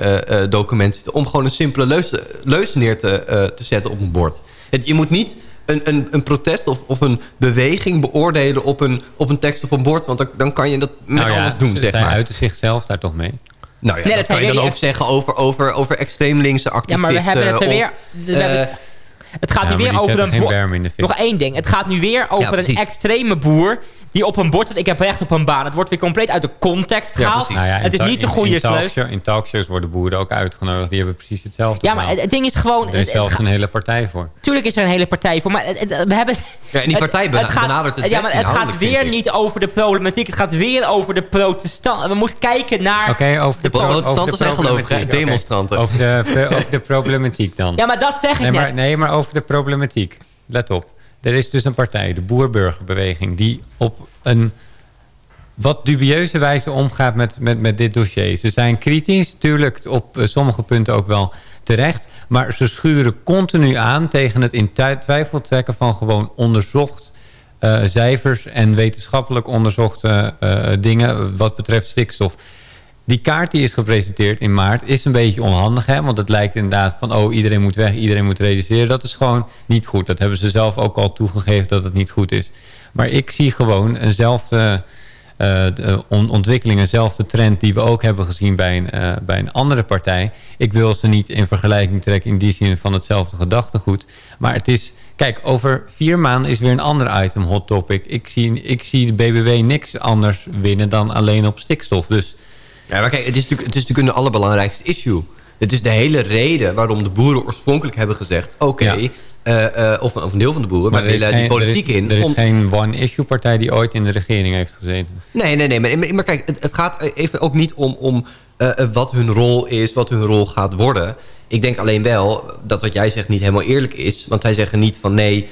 document zitten... om gewoon een simpele leus, leus neer te, te zetten op een bord. Het, je moet niet een, een, een protest of, of een beweging beoordelen op een, op een tekst op een bord... want dan, dan kan je dat met Nou ja, alles doen, ze- zeg zij maar. uiten zichzelf daar toch mee. Nou ja, Nee, dat dat kan je dan weer ook zeggen over, over, over extreem linkse Ja, activisten. maar we hebben het er of, weer... we hebben eh, het- het gaat Ja, nu weer over een... geen bo- berm in de fik. Nog één ding. Het gaat nu weer over een extreme boer... die op een bord zit, ik heb recht op een baan. Het wordt weer compleet uit de context gehaald. Nou ja, het is niet de goede in, talkshow- in talkshows worden boeren ook uitgenodigd. Die hebben precies hetzelfde Ja, maar verhaal. het, het ding is gewoon... Er is het- zelfs het een hele partij voor. Tuurlijk is er een hele partij voor, maar het- het- we hebben... Ja, en die het- partij bena- benadert het Ja, maar het gaat weer niet over de problematiek. Het gaat weer over de protestanten. We moeten kijken naar... Oké, over de, De pro- protestanten over de zijn gelovig, Demonstranten. Over, de, over de problematiek dan. Ja, maar dat zeg ik nee, net. maar, nee, maar over de problematiek. Let op. Er is dus een partij, de Boer-Burgerbeweging... die op een wat dubieuze wijze omgaat met, met, met dit dossier. Ze zijn kritisch, tuurlijk op eh, sommige punten ook wel terecht... maar ze schuren continu aan tegen het in twijfel trekken... van gewoon onderzocht eh, cijfers en wetenschappelijk onderzochte eh, dingen... wat betreft stikstof. Die kaart die is gepresenteerd in maart is een beetje onhandig. Hè? Want het lijkt inderdaad van, oh, iedereen moet weg, iedereen moet reduceren. Dat is gewoon niet goed. Dat hebben ze zelf ook al toegegeven dat het niet goed is. Maar ik zie gewoon eenzelfde de on- ontwikkeling, eenzelfde trend die we ook hebben gezien bij een, eh, bij een andere partij. Ik wil ze niet in vergelijking trekken in die zin van hetzelfde gedachtegoed. Maar het is, kijk, over vier maanden is weer een ander item hot topic. Ik zie, ik zie de BBW niks anders winnen dan alleen op stikstof. Dus Ja, maar kijk, het is natuurlijk, het is natuurlijk een allerbelangrijkste issue. Het is de hele reden waarom de boeren oorspronkelijk hebben gezegd... oké, Ja. eh, eh, of, of een deel van de boeren, maar, willen die politiek er is, in... Er is om- geen one-issue partij die ooit in de regering heeft gezeten. Nee, nee, nee. Maar, maar kijk, het, het gaat even ook niet om, om eh, wat hun rol is, wat hun rol gaat worden. Ik denk alleen wel dat wat jij zegt niet helemaal eerlijk is. Want zij zeggen niet van nee,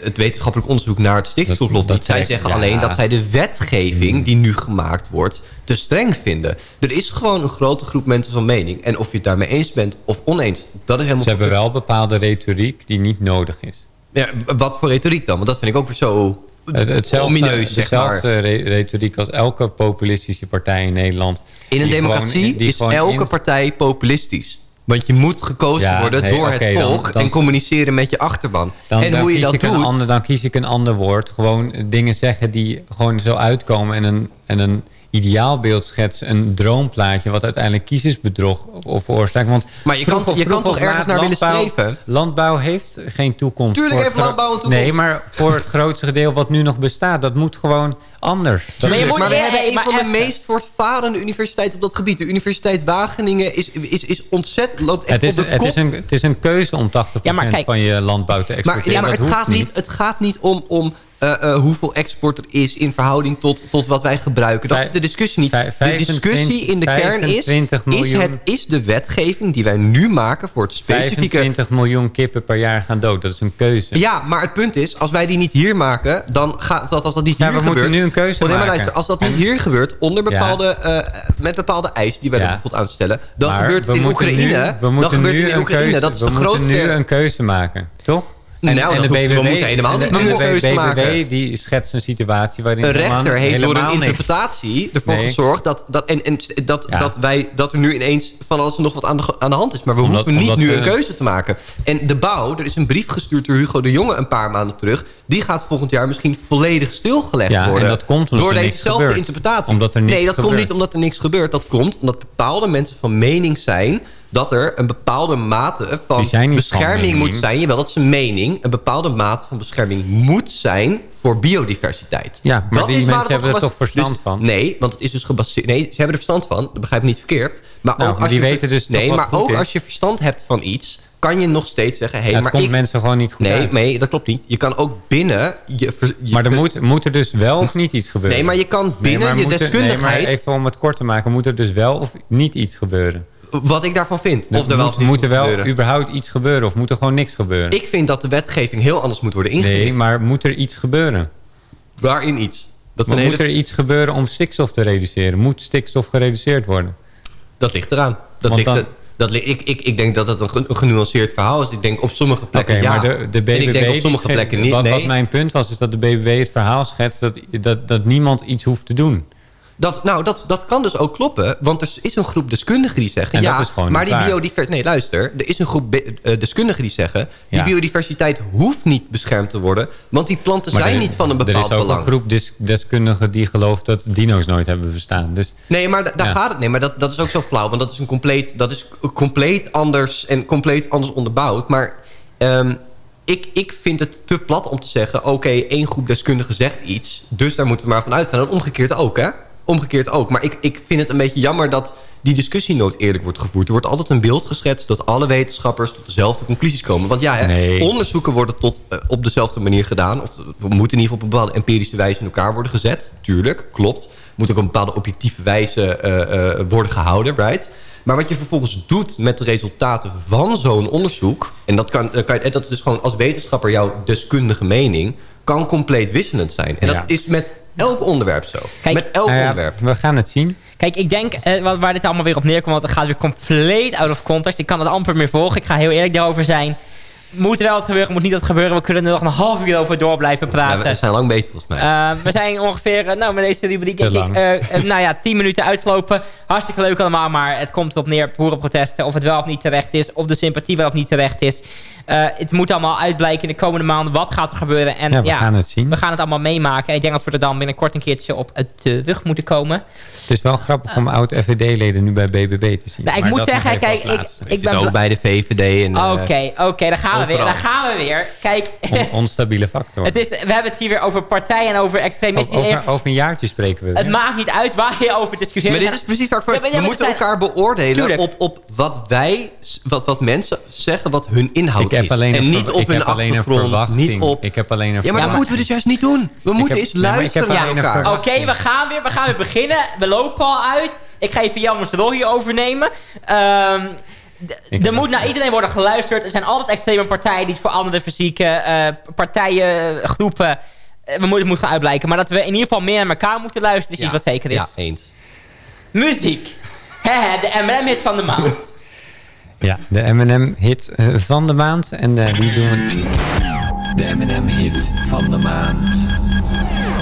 het wetenschappelijk onderzoek naar het niet. Zij zeggen ja. alleen dat zij de wetgeving die nu gemaakt wordt te streng vinden. Er is gewoon een grote groep mensen van mening. En of je het daarmee eens bent of oneens, dat is helemaal... Ze hebben wel bepaalde retoriek die niet nodig is. Ja, wat voor retoriek dan? Want dat vind ik ook weer zo Het, hetzelfde, omineus, zeg maar. dezelfde retoriek als elke populistische partij in Nederland. In een democratie gewoon- is elke partij populistisch. Want je moet gekozen Ja, worden nee, door het volk... dan- en communiceren met je achterban. Dan, en hoe je dat doet... ander, dan kies ik een ander woord. Gewoon dingen zeggen die gewoon zo uitkomen. En een, en een ideaalbeeld schetsen. Een droomplaatje wat uiteindelijk kiezersbedrog of veroorzaakt. Want Maar je kan- vroeg je kan vroeg toch ergens naar willen streven? Landbouw heeft geen toekomst. Tuurlijk heeft landbouw een toekomst. Nee, maar voor het grootste deel wat nu nog bestaat... dat moet gewoon anders. Maar, we hebben een maar van de meest voortvarende universiteiten op dat gebied. De Universiteit Wageningen is, is, is ontzettend... loopt echt het, is, op de het, kop. is een, het is een keuze om 80% Ja, maar kijk- van je landbouw te Maar, exporteren. ja, maar het, gaat niet, het gaat niet om, om eh, eh, hoeveel export er is in verhouding tot, tot wat wij gebruiken. Dat is de discussie niet. De discussie in de kern is, 25 is, het, is de wetgeving die wij nu maken voor het specifieke... 25 miljoen kippen per jaar gaan dood. Dat is een keuze. Ja, maar het punt is, als wij die niet hier maken, dan gaat dat als dat niet Ja, hier we gebeurt. moeten nu een keuze Oh, nee, maar maken. als dat niet hier gebeurt, onder bepaalde, eh, met bepaalde eisen die wij er bijvoorbeeld aanstellen, dan Maar gebeurt het in Oekraïne. nu- we dan moeten gebeurt nu het in een Oekraïne. keuze- dat is we de grootste. nu een keuze maken, toch? Nou, dat hoeft- we moeten helemaal en niet de- de maken. die schetst een situatie waarin Een rechter heeft door een interpretatie ervoor Nee. gezorgd dat, dat, en, en, dat, Ja. dat, wij, dat er nu ineens van alles en nog wat aan de, aan de hand is. Maar we Omdat- hoeven niet nu een keuze te maken. En de bouw, er is een brief gestuurd door Hugo de Jonge een paar maanden terug. Die gaat volgend jaar misschien volledig stilgelegd Ja, en worden. dat komt door dezezelfde interpretatie. Omdat er niks nee, dat komt niet omdat er niks gebeurt. Dat komt omdat bepaalde mensen van mening zijn dat er een bepaalde mate van bescherming moet zijn. Jawel, dat is een mening. Een bepaalde mate van bescherming moet zijn voor biodiversiteit. Ja, maar Dat die is mensen hebben er toch verstand dus- van? Nee, want het is dus gebaseerd... Nee, ze hebben er verstand van. Dat begrijp ik niet verkeerd. Maar Nou, ook als die je, weten dus Nee, maar ook is. als je verstand hebt van iets... kan je nog steeds zeggen... Hey, Ja, maar komt ik, mensen gewoon niet goed Nee, uit. nee, dat klopt niet. Je kan ook binnen... Je, Maar er moet, moet er dus wel of niet iets gebeuren? Nee, maar je kan binnen je er- deskundigheid... Nee, maar even om het kort te maken. Moet er dus wel of niet iets gebeuren? Wat ik daarvan vind. Er Of er wel moet, moet er wel gebeuren. überhaupt iets gebeuren? Of moet er gewoon niks gebeuren? Ik vind dat de wetgeving heel anders moet worden ingericht. nee, maar moet er iets gebeuren? Waarin iets? Dat, Maar moet er iets gebeuren om stikstof te reduceren? Moet stikstof gereduceerd worden? dat ligt eraan. Dat Want ligt, dan- dat, ik, ik, ik denk dat het een, ge- een genuanceerd verhaal is. Ik denk op sommige plekken ja. maar de, de BBB... en ik denk op sommige plekken niet. Wat, nee. wat mijn punt was, is dat de BBB het verhaal schetst... dat, dat, dat niemand iets hoeft te doen. Dat, nou, dat, dat kan dus ook kloppen. Want er is een groep deskundigen die zeggen... En ja, maar niet die biodiversiteit... Nee, luister. Er is een groep eh, deskundigen die zeggen... die Ja. biodiversiteit hoeft niet beschermd te worden... want die planten Maar zijn er- niet van een Er bepaald is ook belang. een groep des- deskundigen die gelooft dat dino's nooit hebben bestaan. Dus Nee, maar da- daar Ja. gaat het. Nee, maar dat, dat is ook zo flauw. Want dat is, een compleet, dat is compleet anders en compleet anders onderbouwd. Maar ehm, ik, ik vind het te plat om te zeggen... oké, één groep deskundigen zegt iets... dus daar moeten we maar van uitgaan. En omgekeerd ook, hè? Omgekeerd ook. Maar ik, ik vind het een beetje jammer dat die discussie nooit eerlijk wordt gevoerd. Er wordt altijd een beeld geschetst dat alle wetenschappers... tot dezelfde conclusies komen. Want ja, Nee. onderzoeken worden tot, eh, op dezelfde manier gedaan. Of we moeten in ieder geval op een bepaalde empirische wijze in elkaar worden gezet. Tuurlijk, klopt. Moet ook op een bepaalde objectieve wijze eh, eh, worden gehouden, right? Maar wat je vervolgens doet met de resultaten van zo'n onderzoek... en dat, kan, eh, kan, en dat is dus gewoon als wetenschapper jouw deskundige mening... kan compleet wisselend zijn. En Ja. dat is met elk onderwerp zo. Kijk, met elk nou ja, onderwerp. we gaan het zien. Kijk, ik denk eh, waar, dit allemaal weer op neerkomt... want het gaat weer compleet out of context. Ik kan het amper meer volgen. Ik ga heel eerlijk daarover zijn. moet er wel wat gebeuren, moet niet wat gebeuren. We kunnen er nog een half uur over door blijven praten. Ja, we zijn lang bezig volgens mij. Uh, we zijn ongeveer, uh, nou met deze rubriek denk ik, uh, nou ja, 10 minuten uitgelopen. Hartstikke leuk allemaal, maar het komt erop neer, boerenprotesten. Of het wel of niet terecht is, of de sympathie wel of niet terecht is. Uh, het moet allemaal uitblijken in de komende maanden. Wat gaat er gebeuren? En, ja, we gaan het zien. We gaan het allemaal meemaken. En ik denk dat we er dan binnenkort een keertje op terug moeten komen. Het is wel grappig om oud-FVD-leden nu bij BBB te zien. Nou, ik maar moet zeggen, kijk, ik, ik, ik ben ook bij de VVD. Oké, oké, okay, okay, daar gaan we weer. Daar gaan we weer. Kijk. On, <laughs> onstabiele factor. Het is, we hebben het hier weer over partijen en over extremisten. Over, over, een jaartje spreken we weer. Het maakt niet uit waar je over discussieert. Maar dit is precies waar ik voor... Ja, we moeten elkaar beoordelen op, op wat wij, wat, wat mensen zeggen, wat hun inhoud ik heb is. Alleen en niet op hun achtergrond, niet op... Ik heb alleen een Ja, maar dat moeten we dus juist niet doen. We moeten eens luisteren naar elkaar. Oké, okay, we gaan weer. We gaan weer beginnen. We lopen al uit. Ik ga even Jammers rol hier overnemen. Um, er moet naar iedereen worden geluisterd. Er zijn altijd extreme partijen die het voor andere fysieke uh, partijen, groepen... Uh, we moeten moet gaan uitblijken. Maar dat we in ieder geval meer naar elkaar moeten luisteren... is ja. iets wat zeker is. Ja, eens. Muziek. <laughs> de M&M-hit van de maand. Ja, de M&M-hit uh, van de maand. En die doen we... De M&M-hit van de maand.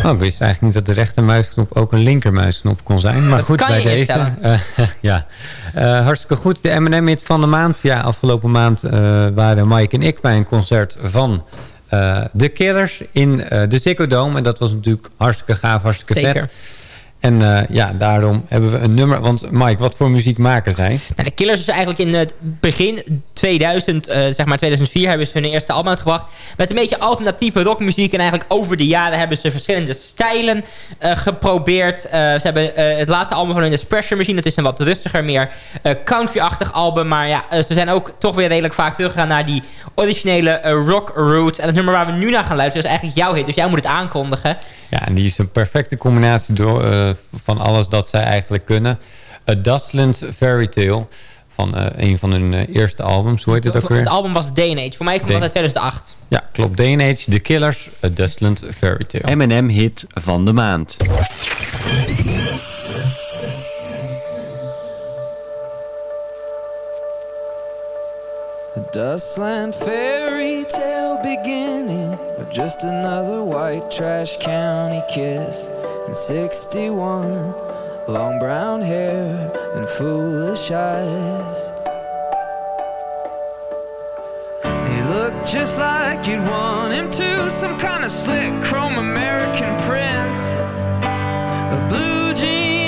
Oh, ik wist eigenlijk niet dat de rechtermuisknop ook een linkermuisknop kon zijn. Maar dat goed, kan bij je deze. Uh, <laughs> ja, uh, hartstikke goed. De M&M-hit van de maand. Ja, afgelopen maand uh, waren Mike en ik bij een concert van The Killers in de Ziggo Dome. En dat was natuurlijk hartstikke gaaf, hartstikke Zeker. vet. En uh, ja, daarom hebben we een nummer. Want Mike, wat voor muziek maken zij? Nou, de Killers is eigenlijk in het begin 2000, uh, zeg maar 2004, hebben ze hun eerste album uitgebracht. Met een beetje alternatieve rockmuziek. En eigenlijk over de jaren hebben ze verschillende stijlen uh, geprobeerd. ze hebben het laatste album van hun is Pressure Machine. Dat is een wat rustiger, meer country-achtig album. Maar ja, ze zijn ook toch weer redelijk vaak teruggegaan naar die originele rock roots. En het nummer waar we nu naar gaan luisteren is eigenlijk jouw hit. Dus jij moet het aankondigen. Ja, en die is een perfecte combinatie door, van alles dat zij eigenlijk kunnen. A Dustland Fairy Tale van uh, een van hun uh, eerste albums. Hoe heet het ook weer? Het album was Day and Age. Voor mij komt dat uit 2008. Ja, klopt. Day and Age, The Killers, A Dustland Fairy Tale. M&M hit van de maand. A dustland fairy tale beginning just another white trash county kiss In 61 Long brown hair and foolish eyes. He looked just like you'd want him to Some kind of slick chrome American prince A blue jean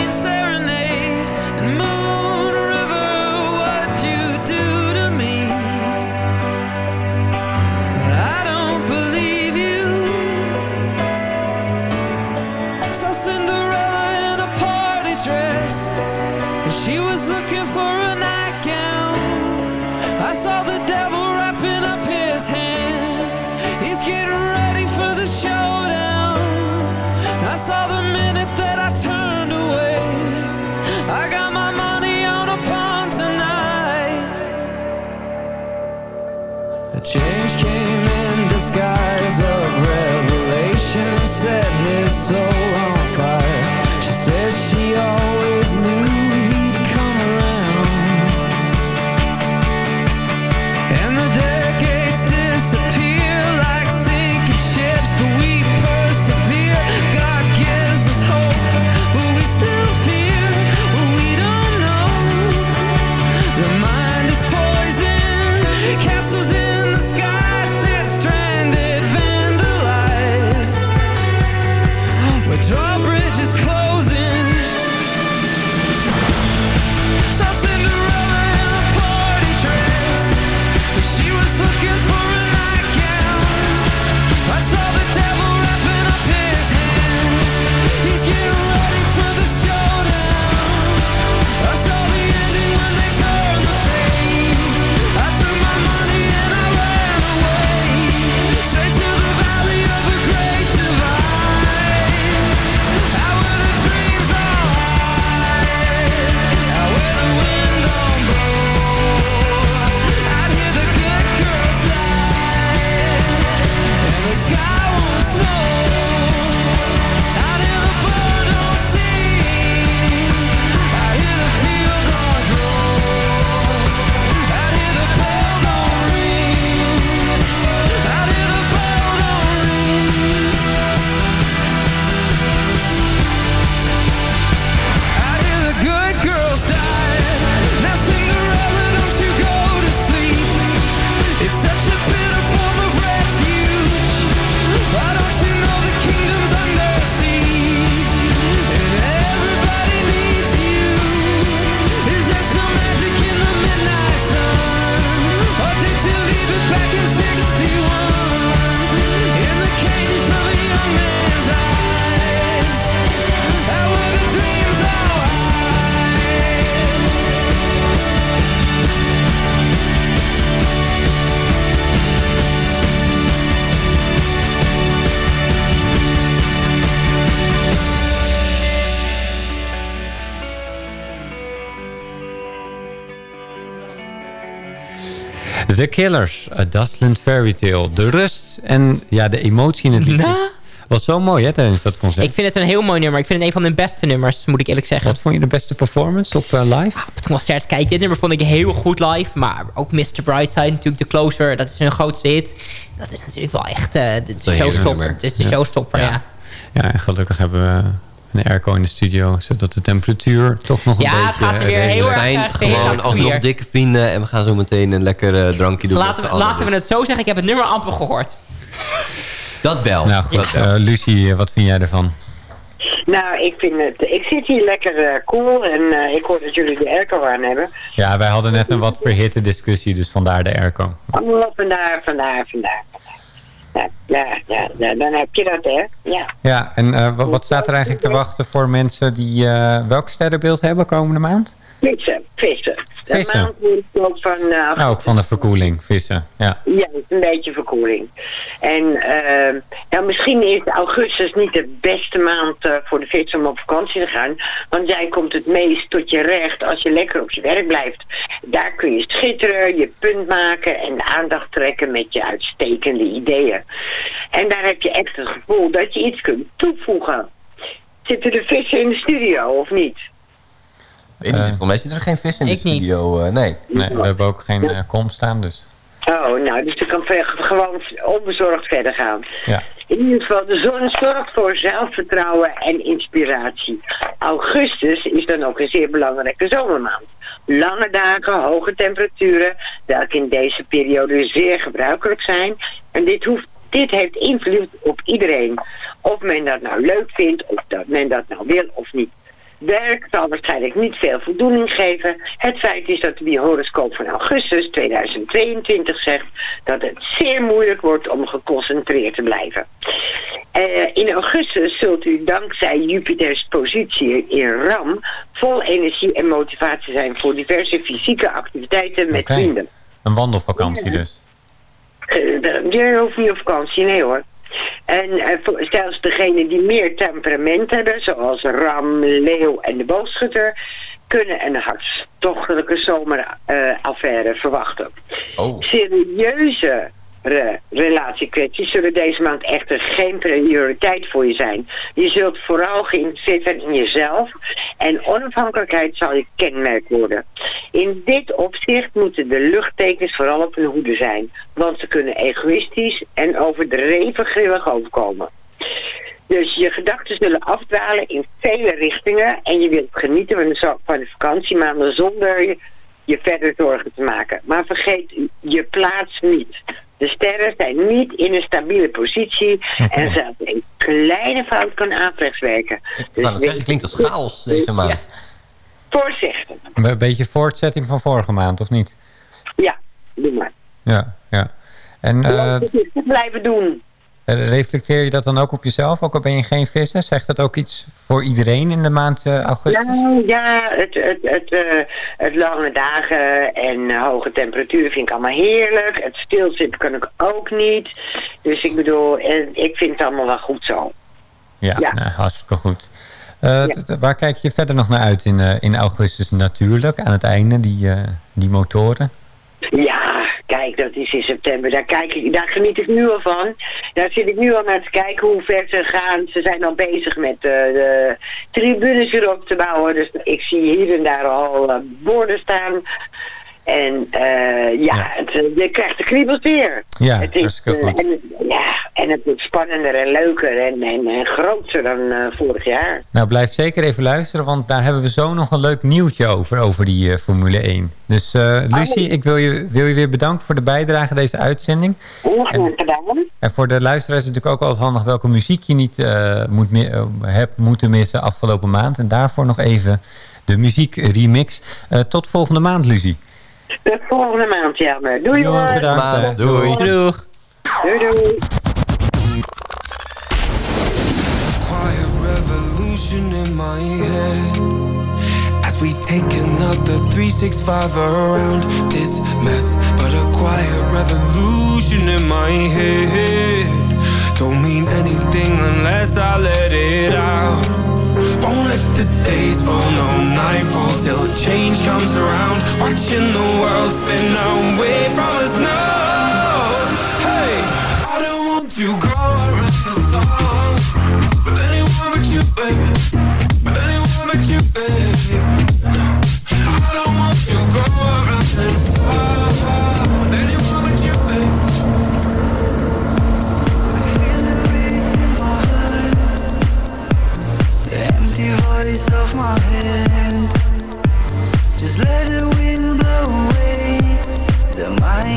The Killers, A Dustland Fairy Tale. De rust en ja, de emotie in het liedje. Was zo mooi hè, tijdens dat concert. Ik vind het een heel mooi nummer. Ik vind het een van de beste nummers, moet ik eerlijk zeggen. Wat vond je de beste performance op eh, live? Op het concert, kijk, dit nummer vond ik heel goed live. Maar ook Mr. Brightside, natuurlijk de Closer, dat is hun grootste hit. Dat is natuurlijk wel echt eh, de showstopper. Het is de Ja. showstopper, ja. Ja. Ja, en gelukkig hebben we een airco in de studio... zodat de temperatuur toch nog een Ja, beetje... het gaat weer eh, heel We erg, zijn eh, gewoon alsnog weer. dikke vrienden en we gaan zo meteen een lekker eh, drankje doen. Laten, we, laten we het zo zeggen, ik heb het nummer amper gehoord. Dat wel. Nou goed, eh, Lucie, wat vind jij ervan? Nou, ik vind het... Ik zit hier lekker cool en eh, ik hoor dat jullie de airco aan hebben. Ja, wij hadden net een wat verhitte discussie, dus vandaar de airco. Oh, vandaar, vandaar, vandaar. Ja, ja, ja, ja, dan heb je dat, hè? Ja. Ja, en eh, wat, wat staat er eigenlijk te wachten voor mensen die eh welk sterrenbeeld hebben komende maand? Vissen, vissen. De Vissen. maand wordt ook van... Nou, ook van de verkoeling, vissen. Ja. Ja, een beetje verkoeling. En eh, nou, misschien is augustus niet de beste maand eh, voor de vis om op vakantie te gaan. Want jij komt het meest tot je recht als je lekker op je werk blijft. Daar kun je schitteren, je punt maken en aandacht trekken met je uitstekende ideeën. En daar heb je echt het gevoel dat je iets kunt toevoegen. Zitten de vissen in de studio of niet? Weet niet, volgens mij zit er geen vis in de studio. eh, nee. Nee, we hebben ook geen eh, kom staan, dus. Oh, nou, dus je kan gewoon onbezorgd verder gaan. Ja. In ieder geval, de zon zorgt voor zelfvertrouwen en inspiratie. Augustus is dan ook een zeer belangrijke zomermaand. Lange dagen, hoge temperaturen, welke in deze periode zeer gebruikelijk zijn. En dit, hoeft, dit heeft invloed op iedereen. Of men dat nou leuk vindt, of dat men dat nou wil of niet. Werk zal waarschijnlijk niet veel voldoening geven. Het feit is dat de horoscoop van augustus 2022 zegt dat het zeer moeilijk wordt om geconcentreerd te blijven. Eh, in augustus zult u dankzij Jupiters positie in Ram vol energie en motivatie zijn voor diverse fysieke activiteiten met vrienden. Een wandelvakantie dus. Eh, Je hoeft niet op vakantie, nee hoor. En voor- zelfs degenen die meer temperament hebben, zoals Ram, Leeuw en de boogschutter, kunnen een hartstochtelijke zomeraffaire verwachten. Oh. Serieuze re- relatiekwesties zullen deze maand echter geen prioriteit voor je zijn. Je zult vooral geïnteresseerd zijn in jezelf en onafhankelijkheid zal je kenmerk worden. In dit opzicht moeten de luchttekens vooral op hun hoede zijn, want ze kunnen egoïstisch en overdreven grillig overkomen. Dus je gedachten zullen afdwalen in vele richtingen en je wilt genieten van de, van de vakantiemaanden zonder je, je verder zorgen te maken. Maar vergeet je plaats niet. De sterren zijn niet in een stabiele positie en zelfs een kleine fout kan aanvrechts werken. Ik zeggen, klinkt als chaos deze maand. Voorzichtig. Een beetje voortzetting van vorige maand, of niet? Ja, doe maar. Ja, ja. En eh, blijven doen. Reflecteer je dat dan ook op jezelf? Ook al ben je geen visser? Zegt dat ook iets voor iedereen in de maand eh, augustus? Nou ja, het, het, het, eh, het lange dagen en hoge temperaturen vind ik allemaal heerlijk. Het stilzitten kan ik ook niet. Dus ik bedoel, ik vind het allemaal wel goed zo. Ja, Ja. Nou, hartstikke goed. Eh, Waar kijk je verder nog naar uit in, in augustus? Natuurlijk, aan het einde, die, die motoren. Ja, kijk, dat is in september. Daar, kijk ik, daar geniet ik nu al van. Daar zit ik nu al naar te kijken hoe ver ze gaan. Ze zijn al bezig met eh, de tribunes weer op te bouwen. Dus ik zie hier en daar al eh, borden staan. En eh, ja, Het, eh, je krijgt de kriebels weer. Ja, het is, eh, goed. en, ja, en het wordt spannender en leuker en, en, en groter dan vorig jaar. Nou, blijf zeker even luisteren, want daar hebben we zo nog een leuk nieuwtje over, over die Formule 1. Dus eh Lucie, ik wil je, wil je weer bedanken voor de bijdrage aan deze uitzending. Ongeveer gedaan. En voor de luisteraars is het natuurlijk ook altijd handig welke muziek je niet moet hebt moeten missen afgelopen maand. En daarvoor nog even de muziekremix. Eh tot volgende maand, Lucie. De volgende maand, Jelmer. Doei hoor. bedankt. Doei. Doeg. Doei doei. quiet revolution in my head as we take another 365 around this mess. But a quiet revolution in my head don't mean anything unless I let it out. Won't let the days fall, no nightfall till change comes around. Watching the world spin away from us now. Hey, I don't want to go around the sun with anyone but you, baby. With anyone but you, baby. I don't want to go around the sun Just let the wind blow away The mind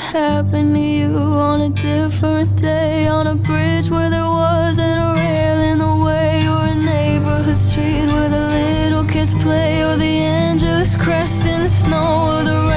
happened to you on a different day on a bridge where there wasn't a rail in the way or a neighborhood street where the little kids play or the Angeles crest in the snow or the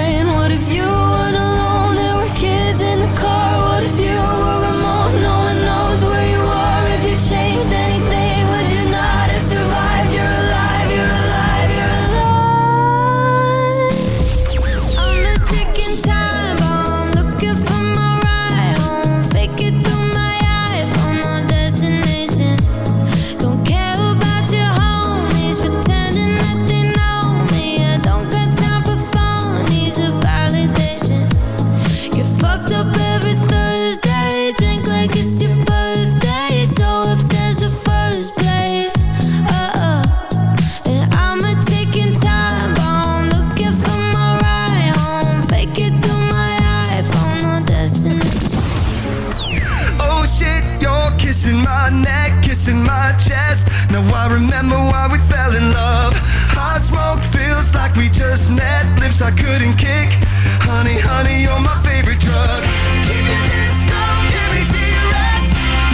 couldn't kick. Honey, honey, you're my favorite drug. Keep your disco, give me T-Rex.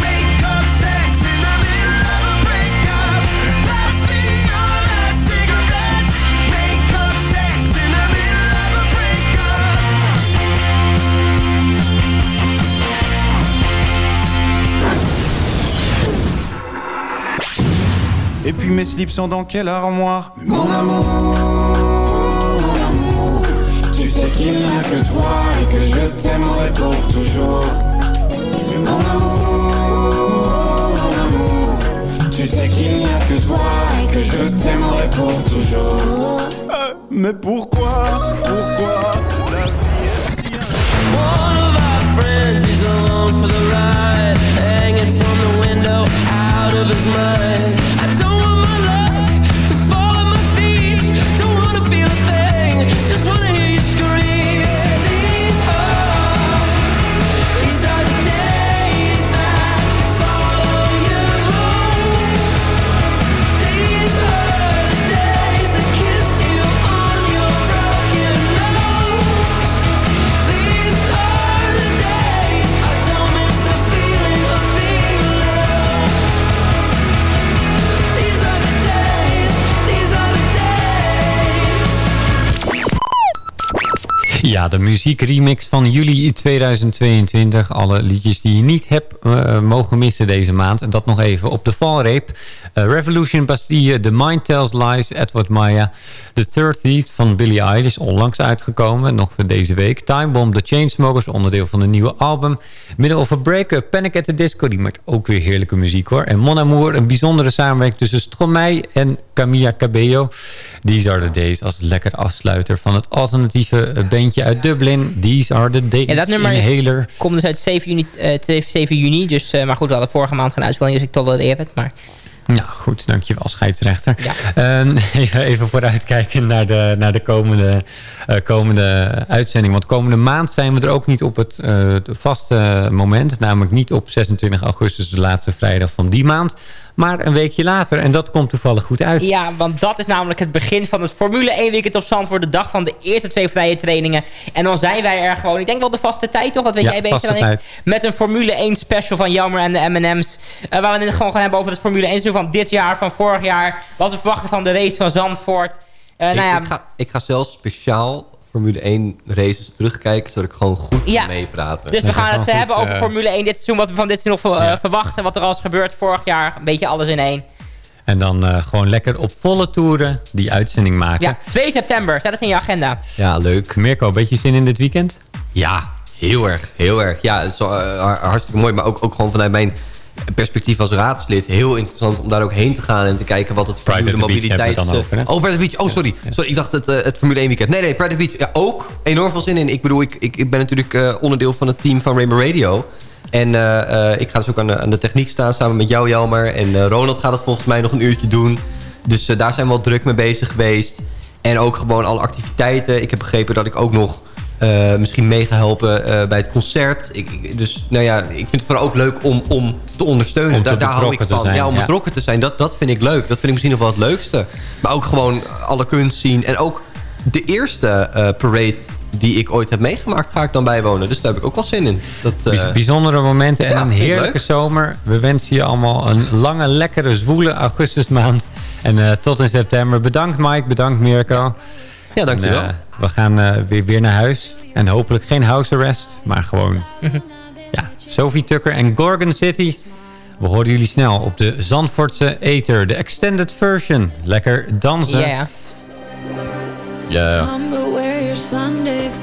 Make up sex in the middle of a breakup. Pass me your last cigarette. Make up sex in the middle of a breakup. Et puis mes slips sont dans quelle armoire? Mon amour, qu'il n'y a que toi et que je t'aimerai pour toujours. Mais mon amour, mon amour, tu sais qu'il n'y a que toi et que je t'aimerai pour toujours. Euh, Mais pourquoi Pourquoi la vie of de muziekremix van juli 2022. Alle liedjes die je niet hebt eh, mogen missen deze maand. En dat nog even op de valreep. Eh, Revolution Bastille, The Mind Tells Lies, Edward Maya. The Third Lead van Billie Eilish, onlangs uitgekomen. Nog deze week. Time Bomb, The Chainsmokers, onderdeel van de nieuwe album. Middle of a Breakup, Panic at the Disco. Die maakt ook weer heerlijke muziek hoor. En Mon Amour, een bijzondere samenwerking tussen Stromae en Camilla Cabello. These are the days als lekker afsluiter van het alternatieve eh, bandje uit Dublin. These are the days Ja, dat nummer Inhaler. komt dus uit 7 juni. eh, 7 juni dus, eh, maar goed, we hadden vorige maand geen uitspelling, dus ik tolereer het. Maar Nou goed, dankjewel scheidsrechter. Ehm, <laughs> even, even vooruitkijken naar de, naar de komende, eh, komende uitzending. Want komende maand zijn we er ook niet op het vaste moment. Namelijk niet op 26 augustus, de laatste vrijdag van die maand. Maar een weekje later. En dat komt toevallig goed uit. Ja, want dat is namelijk het begin van het Formule 1 weekend op Zandvoort. De dag van de eerste twee vrije trainingen. En dan zijn wij er gewoon. Ik denk wel de vaste tijd, toch? Dat weet Ja, jij beter dan ik. Met een Formule 1 special van Jammer en de M&M's. eh, waar we het gewoon gaan hebben over het Formule 1 seizoen van dit jaar, van vorig jaar. Wat we verwachten van de race van Zandvoort. Eh, ik, nou ja, ik, ga, ik ga zelfs speciaal Formule 1 races terugkijken... zodat ik gewoon goed Ja. kan meepraten. Dus we gaan het hebben eh, over Formule 1 dit seizoen. Wat we van dit seizoen nog eh, verwachten. Wat er al is gebeurd vorig jaar. Een beetje alles in één. En dan eh, gewoon lekker op volle toeren die uitzending maken. Ja, 2 september. Zet het in je agenda. Ja, leuk. Mirko, een beetje zin in dit weekend? Ja, heel erg. Heel erg. Ja, eh, hartstikke mooi. Maar ook, ook gewoon vanuit mijn perspectief als raadslid... heel interessant om daar ook heen te gaan en te kijken wat het Pride Formule we mobiliteit... over, hè? oh, Pride Beach. Oh, sorry. sorry ik dacht het, eh, het Formule 1 weekend. Nee, nee, Pride Beach. Ja, ook enorm veel zin in. Ik bedoel, ik, ik, ik ben natuurlijk eh, onderdeel van het team van Rainbow Radio... En eh, eh, ik ga dus ook aan de, aan de techniek staan samen met jou, Jelmer. En eh, Ronald gaat het volgens mij nog een uurtje doen. Dus eh, daar zijn we wel druk mee bezig geweest. En ook gewoon alle activiteiten. Ik heb begrepen dat ik ook nog eh, misschien mee ga helpen eh, bij het concert. Ik, ik- dus nou ja, ik vind het vooral ook leuk om, om te ondersteunen. Om te daar daar hou ik van. zijn, ja, om ja. betrokken te zijn. Dat, dat vind ik leuk. Dat vind ik misschien nog wel het leukste. Maar ook gewoon alle kunst zien. En ook de eerste eh, parade die ik ooit heb meegemaakt, ga ik dan bijwonen. Dus daar heb ik ook wel zin in. Dat, Bijz- Bijzondere momenten en ja, een heerlijke leuk. zomer. We wensen je allemaal een lange, lekkere, zwoele augustusmaand. En tot in september. Bedankt Mike, bedankt Mirko. Ja, dankjewel. En, eh, we gaan eh, weer, weer naar huis. En hopelijk geen house arrest, maar gewoon... <laughs> ja, Sophie Tucker en Gorgon City. We horen jullie snel op de Zandvoortse Ether. De extended version. Lekker dansen. Ja.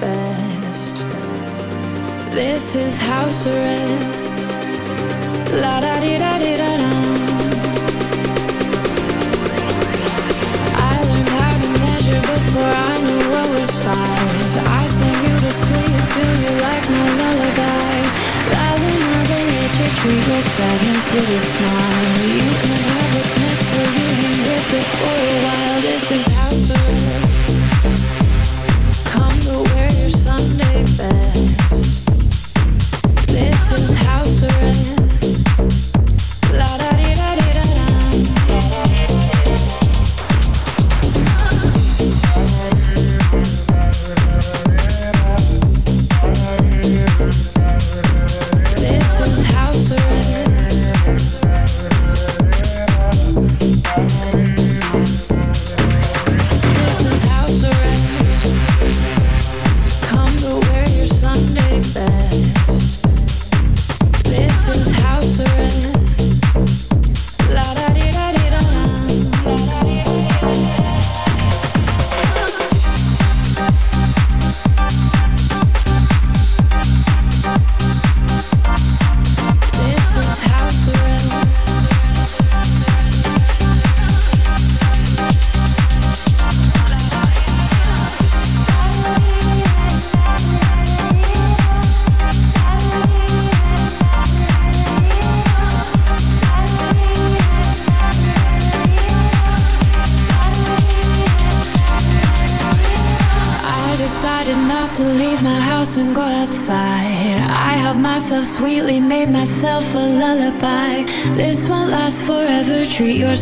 Best. This is house arrest. La da di da di da da. Treat your sadness with a smile.